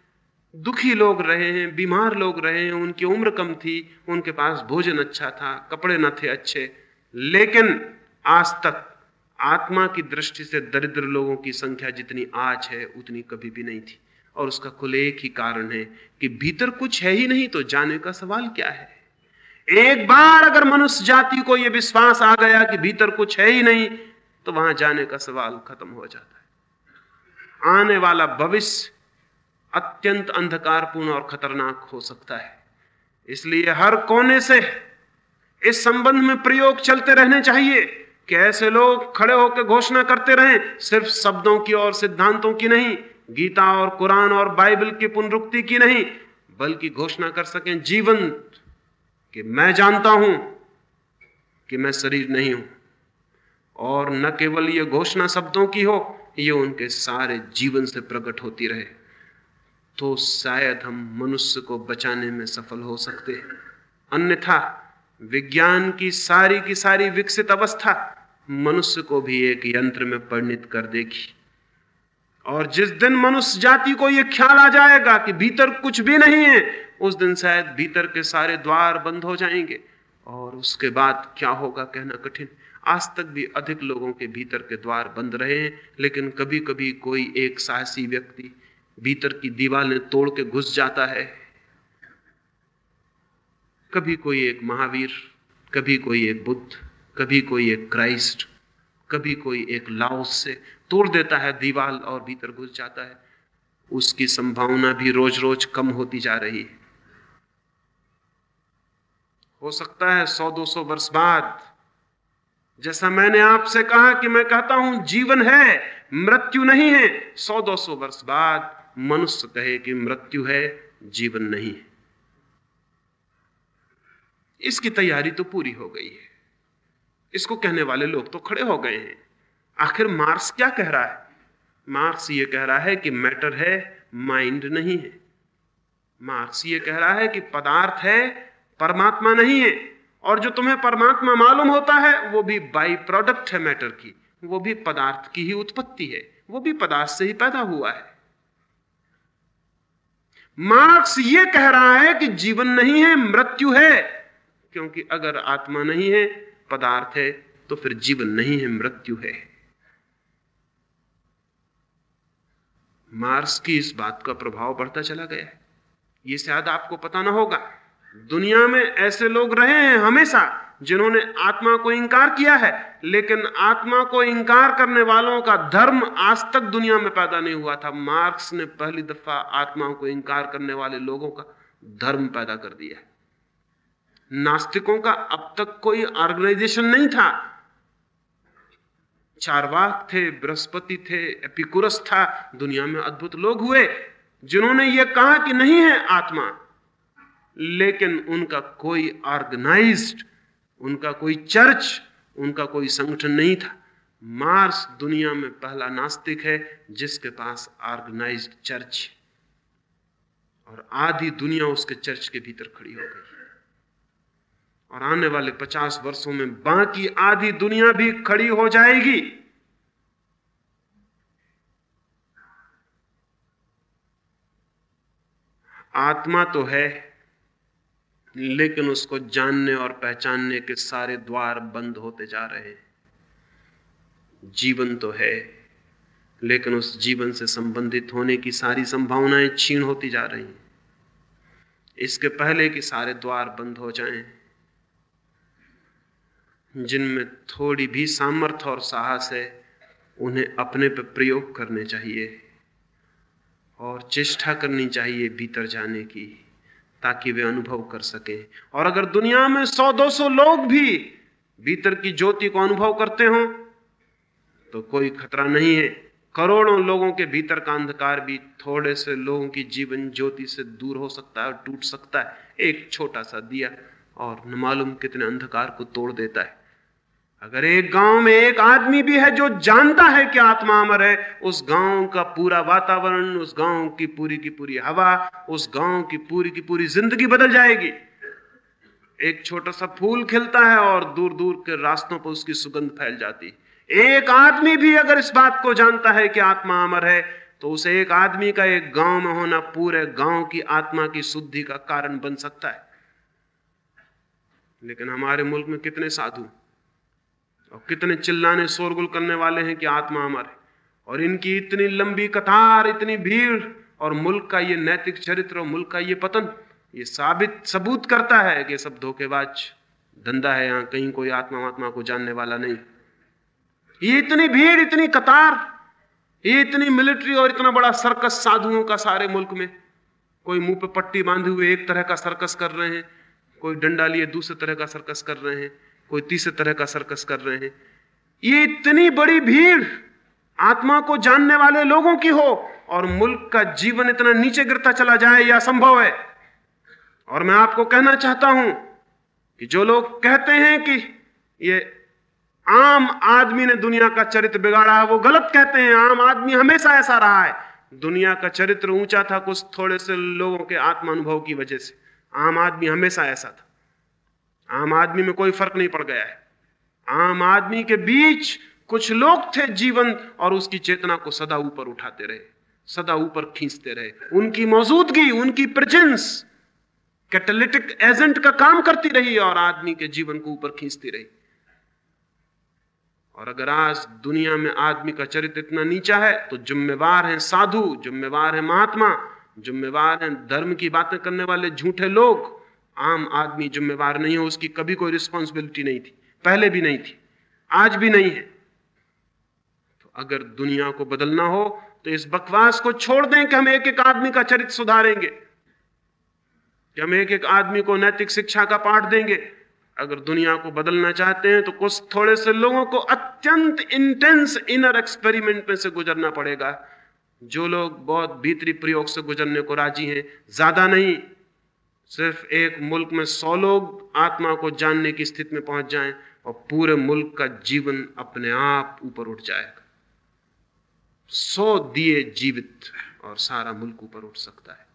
दुखी लोग रहे हैं, बीमार लोग रहे हैं, उनकी उम्र कम थी, उनके पास भोजन अच्छा था, कपड़े न थे अच्छे। लेकिन आज तक आत्मा की दृष्टि से दरिद्र लोगों की संख्या जितनी आज है, उतनी कभी भी नहीं थी। और उसका कुल एक ही कारण है कि भीतर कुछ है ही नहीं तो जाने का सवाल क्या है? एक बार अगर मनुष्य जाति को यह विश्वास आ गया कि भीतर कुछ है ही नहीं तो वहाँ जाने का सवाल खत्म हो जाता है। आने वाला भविष्य अत्यंत अंधकारपूर्ण और खतरनाक हो सकता है। इसलिए हर कोने से इस संबंध में प्रयोग चलते रहने चाहिए। कि ऐसे लोग खड़े होकर घोषणा करते रहें? सिर्फ़ शब्दों की और सिद्धांतों की नहीं, गीता और कुरान और बाइबल की पुनरुक्ति की नहीं, बल्कि घोषणा कर सकें जीवन कि मैं जानता हूँ कि मैं शरीर नहीं हूँ। और न केवल ये घोषणा शब्दों की हो, ये उनके सारे जीवन से प्रकट होती रहे तो शायद हम मनुष्य को बचाने में सफल हो सकते हैं। अन्यथा विज्ञान की सारी की सारी विकसित अवस्था मनुष्य को भी एक यंत्र में परिणित कर देगी। और जिस दिन मनुष्य जाति को यह ख्याल आ जाएगा कि भीतर कुछ भी नहीं है, उस दिन शायद भीतर के सारे द्वार बंद हो जाएँगे। और उसके बाद क्या होगा कहना कठिन। आज तक भी अधिक लोगों के भीतर के द्वार बंद रहे हैं, लेकिन कभी कभी कोई एक साहसी व्यक्ति भीतर की दीवारें तोड़ के घुस जाता है। कभी कोई एक महावीर, कभी कोई एक बुद्ध, कभी कोई एक क्राइस्ट, कभी कोई एक लाओस से तोड़ देता है दीवाल और भीतर घुस जाता है। उसकी संभावना भी रोज रोज कम होती जा रही है। हो सकता है सौ, दो सौ वर्ष बाद, जैसा मैंने आपसे कहा कि मैं कहता हूँ, जीवन है, मृत्यु नहीं है। सौ, दो सौ वर्ष बाद मनुष्य कहे कि मृत्यु है, जीवन नहीं है। इसकी तैयारी तो पूरी हो गई है। इसको कहने वाले लोग तो खड़े हो गए हैं। आखिर मार्क्स क्या कह रहा है? मार्क्स ये कह रहा है कि मैटर है, माइंड नहीं है। मार्क्स ये कह रहा है कि पदार्थ है, परमात्मा नहीं है। और जो तुम्हें परमात्मा मालूम होता है, वो भी बाई प्रोडक्ट है मैटर की। वो भी पदार्थ की ही उत्पत्ति है। वो भी पदार्थ से ही पैदा हुआ है। मार्क्स ये कह रहा है कि जीवन नहीं है, मृत्यु है। क्योंकि अगर आत्मा नहीं है, पदार्थ है तो फिर जीवन नहीं है, मृत्यु है। मार्क्स की इस बात का प्रभाव बढ़ता चला गया है। ये शायद आपको पता ना होगा, दुनिया में ऐसे लोग रहे हैं हमेशा, जिन्होंने आत्मा को इंकार किया है, लेकिन आत्मा को इंकार करने वालों का धर्म आज तक दुनिया में पैदा नहीं हुआ था। मार्क्स ने पहली दफ़ा आत्मा को इंकार करने वाले लोगों का धर्म पैदा कर दिया है। नास्तिकों का अब तक कोई ऑर्गेनाइजेशन नहीं था। चारवाक थे, बृहस्पति थे, एपिकुरस था, दुनिया में अद्भुत लोग हुए, जिन्होंने यह कहा कि नहीं है आत्मा। लेकिन उनका कोई ऑर्गेनाइज्ड उनका कोई चर्च, उनका कोई संगठन नहीं था। मार्स दुनिया में पहला नास्तिक है, जिसके पास ऑर्गेनाइज्ड चर्च और आधी दुनिया उसके चर्च के भीतर खड़ी हो गई। और आने वाले पचास वर्षों में बाकी आधी दुनिया भी खड़ी हो जाएगी। आत्मा तो है, लेकिन उसको जानने और पहचानने के सारे द्वार बंद होते जा रहे हैं। जीवन तो है, लेकिन उस जीवन से संबंधित होने की सारी संभावनाएँ छीन होती जा रही हैं। इसके पहले कि सारे द्वार बंद हो जाएँ। जिनमें थोड़ी भी सामर्थ्य और साहस है, उन्हें अपने पर प्रयोग करने चाहिए और चेष्टा करनी चाहिए भीतर जाने की, ताकि वे अनुभव कर सके। और अगर दुनिया में सौ, दो सौ लोग भी भीतर की ज्योति को अनुभव करते हो तो कोई खतरा नहीं है। करोड़ों लोगों के भीतर का अंधकार भी थोड़े से लोगों की जीवन ज्योति से दूर हो सकता है और टूट सकता है। एक छोटा सा दिया और न मालूम कितने अंधकार को तोड़ देता है। अगर एक गाँव में एक आदमी भी है जो जानता है कि आत्मा अमर है, उस गाँव का पूरा वातावरण, उस गाँव की पूरी की पूरी हवा, उस गाँव की पूरी की पूरी ज़िंदगी बदल जाएगी। एक छोटा सा फूल खिलता है और दूर दूर के रास्तों पर उसकी सुगंध फैल जाती एक आदमी भी अगर इस बात को जानता है कि आत्मा अमर है तो उस एक आदमी का एक गाँव में होना, पूरे गाँव की आत्मा की शुद्धि का कारण बन सकता है। लेकिन हमारे मुल्क में कितने साधु और कितने चिल्लाने, शोरगुल करने वाले हैं कि आत्मा अमर है और इनकी इतनी लंबी कतार, इतनी भीड़, और मुल्क का ये नैतिक चरित्र और मुल्क का ये पतन, ये साबित सबूत करता है कि सब धोखेबाज, धंधा है यहाँ, कहीं कोई आत्मा आत्मा को जानने वाला नहीं। ये इतनी भीड़, इतनी कतार, ये इतनी मिलिट्री और इतना बड़ा सर्कस साधुओं का सारे मुल्क में, कोई मुँह पे पट्टी बांधे हुए एक तरह का सर्कस कर रहे हैं, कोई डंडा लिए दूसरे तरह का सर्कस कर रहे हैं। कोई तीसरे तरह का सर्कस कर रहे हैं। ये इतनी बड़ी भीड़ आत्मा को जानने वाले लोगों की हो और मुल्क का जीवन इतना नीचे गिरता चला जाए, यह संभव है। और मैं आपको कहना चाहता हूँ कि जो लोग कहते हैं कि ये आम आदमी ने दुनिया का चरित्र बिगाड़ा है, वो गलत कहते हैं। आम आदमी हमेशा ऐसा रहा है। दुनिया का चरित्र ऊँचा था कुछ थोड़े से लोगों के आत्मानुभव की वजह से। आम आदमी हमेशा ऐसा था। आम आदमी में कोई फ़र्क नहीं पड़ गया है। आम आदमी के बीच कुछ लोग थे जीवन और उसकी चेतना को सदा ऊपर उठाते रहे, सदा ऊपर खींचते रहे। उनकी मौजूदगी, उनकी प्रेजेंस कैटलिटिक एजेंट का काम करती रही और आदमी के जीवन को ऊपर खींचती रही। और अगर आज दुनिया में आदमी का चरित्र इतना नीचा है तो जिम्मेवार है साधु, जिम्मेवार है महात्मा, जिम्मेवार है धर्म की बातें करने वाले झूठे लोग। आम आदमी जिम्मेवार नहीं हो, उसकी कभी कोई रिस्पॉन्सिबिलिटी नहीं थी, पहले भी नहीं थी, आज भी नहीं है। तो अगर दुनिया को बदलना हो तो इस बकवास को छोड़ दें कि हम एक एक आदमी का चरित्र सुधारेंगे, कि हम एक एक आदमी को नैतिक शिक्षा का पाठ देंगे। अगर दुनिया को बदलना चाहते हैं तो कुछ थोड़े से लोगों को अत्यंत इंटेंस इनर एक्सपेरिमेंट में से गुजरना पड़ेगा। जो लोग बहुत भीतरी प्रयोग से गुजरने को राज़ी हैं, ज़्यादा नहीं। सिर्फ़ एक मुल्क में सौ लोग आत्मा को जानने की स्थिति में पहुँच जाएँ और पूरे मुल्क का जीवन अपने आप ऊपर उठ जाएगा। सौ दिए जीवित और सारा मुल्क ऊपर उठ सकता है।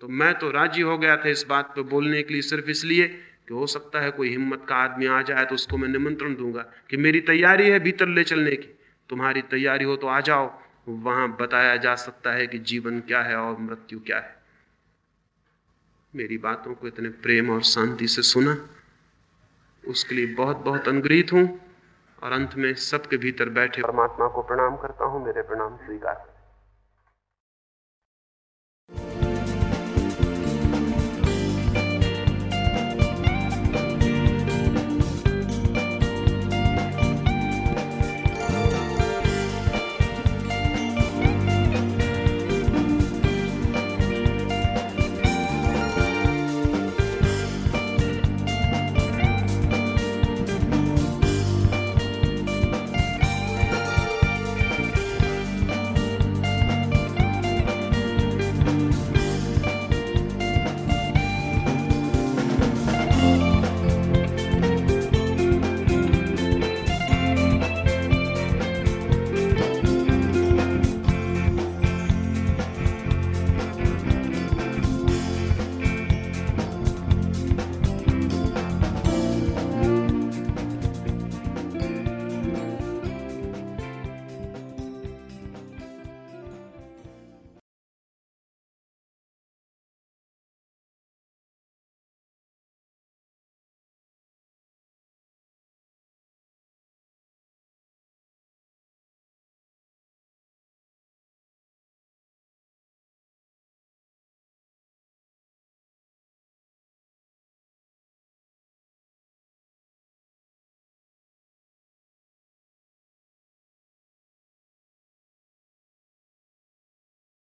तो मैं तो राज़ी हो गया था इस बात पे बोलने के लिए सिर्फ़ इसलिए कि हो सकता है कोई हिम्मत का आदमी आ जाए तो उसको मैं निमंत्रण दूँगा कि मेरी तैयारी है भीतर ले चलने की। तुम्हारी तैयारी हो तो आ जाओ। वहाँ बताया जा सकता है कि जीवन क्या है और मृत्यु क्या है। मेरी बातों को इतने प्रेम और शांति से सुना। उसके लिए बहुत बहुत अनुग्रहित हूँ और अंत में सबके भीतर बैठे परमात्मा को प्रणाम करता हूँ। मेरे प्रणाम स्वीकार।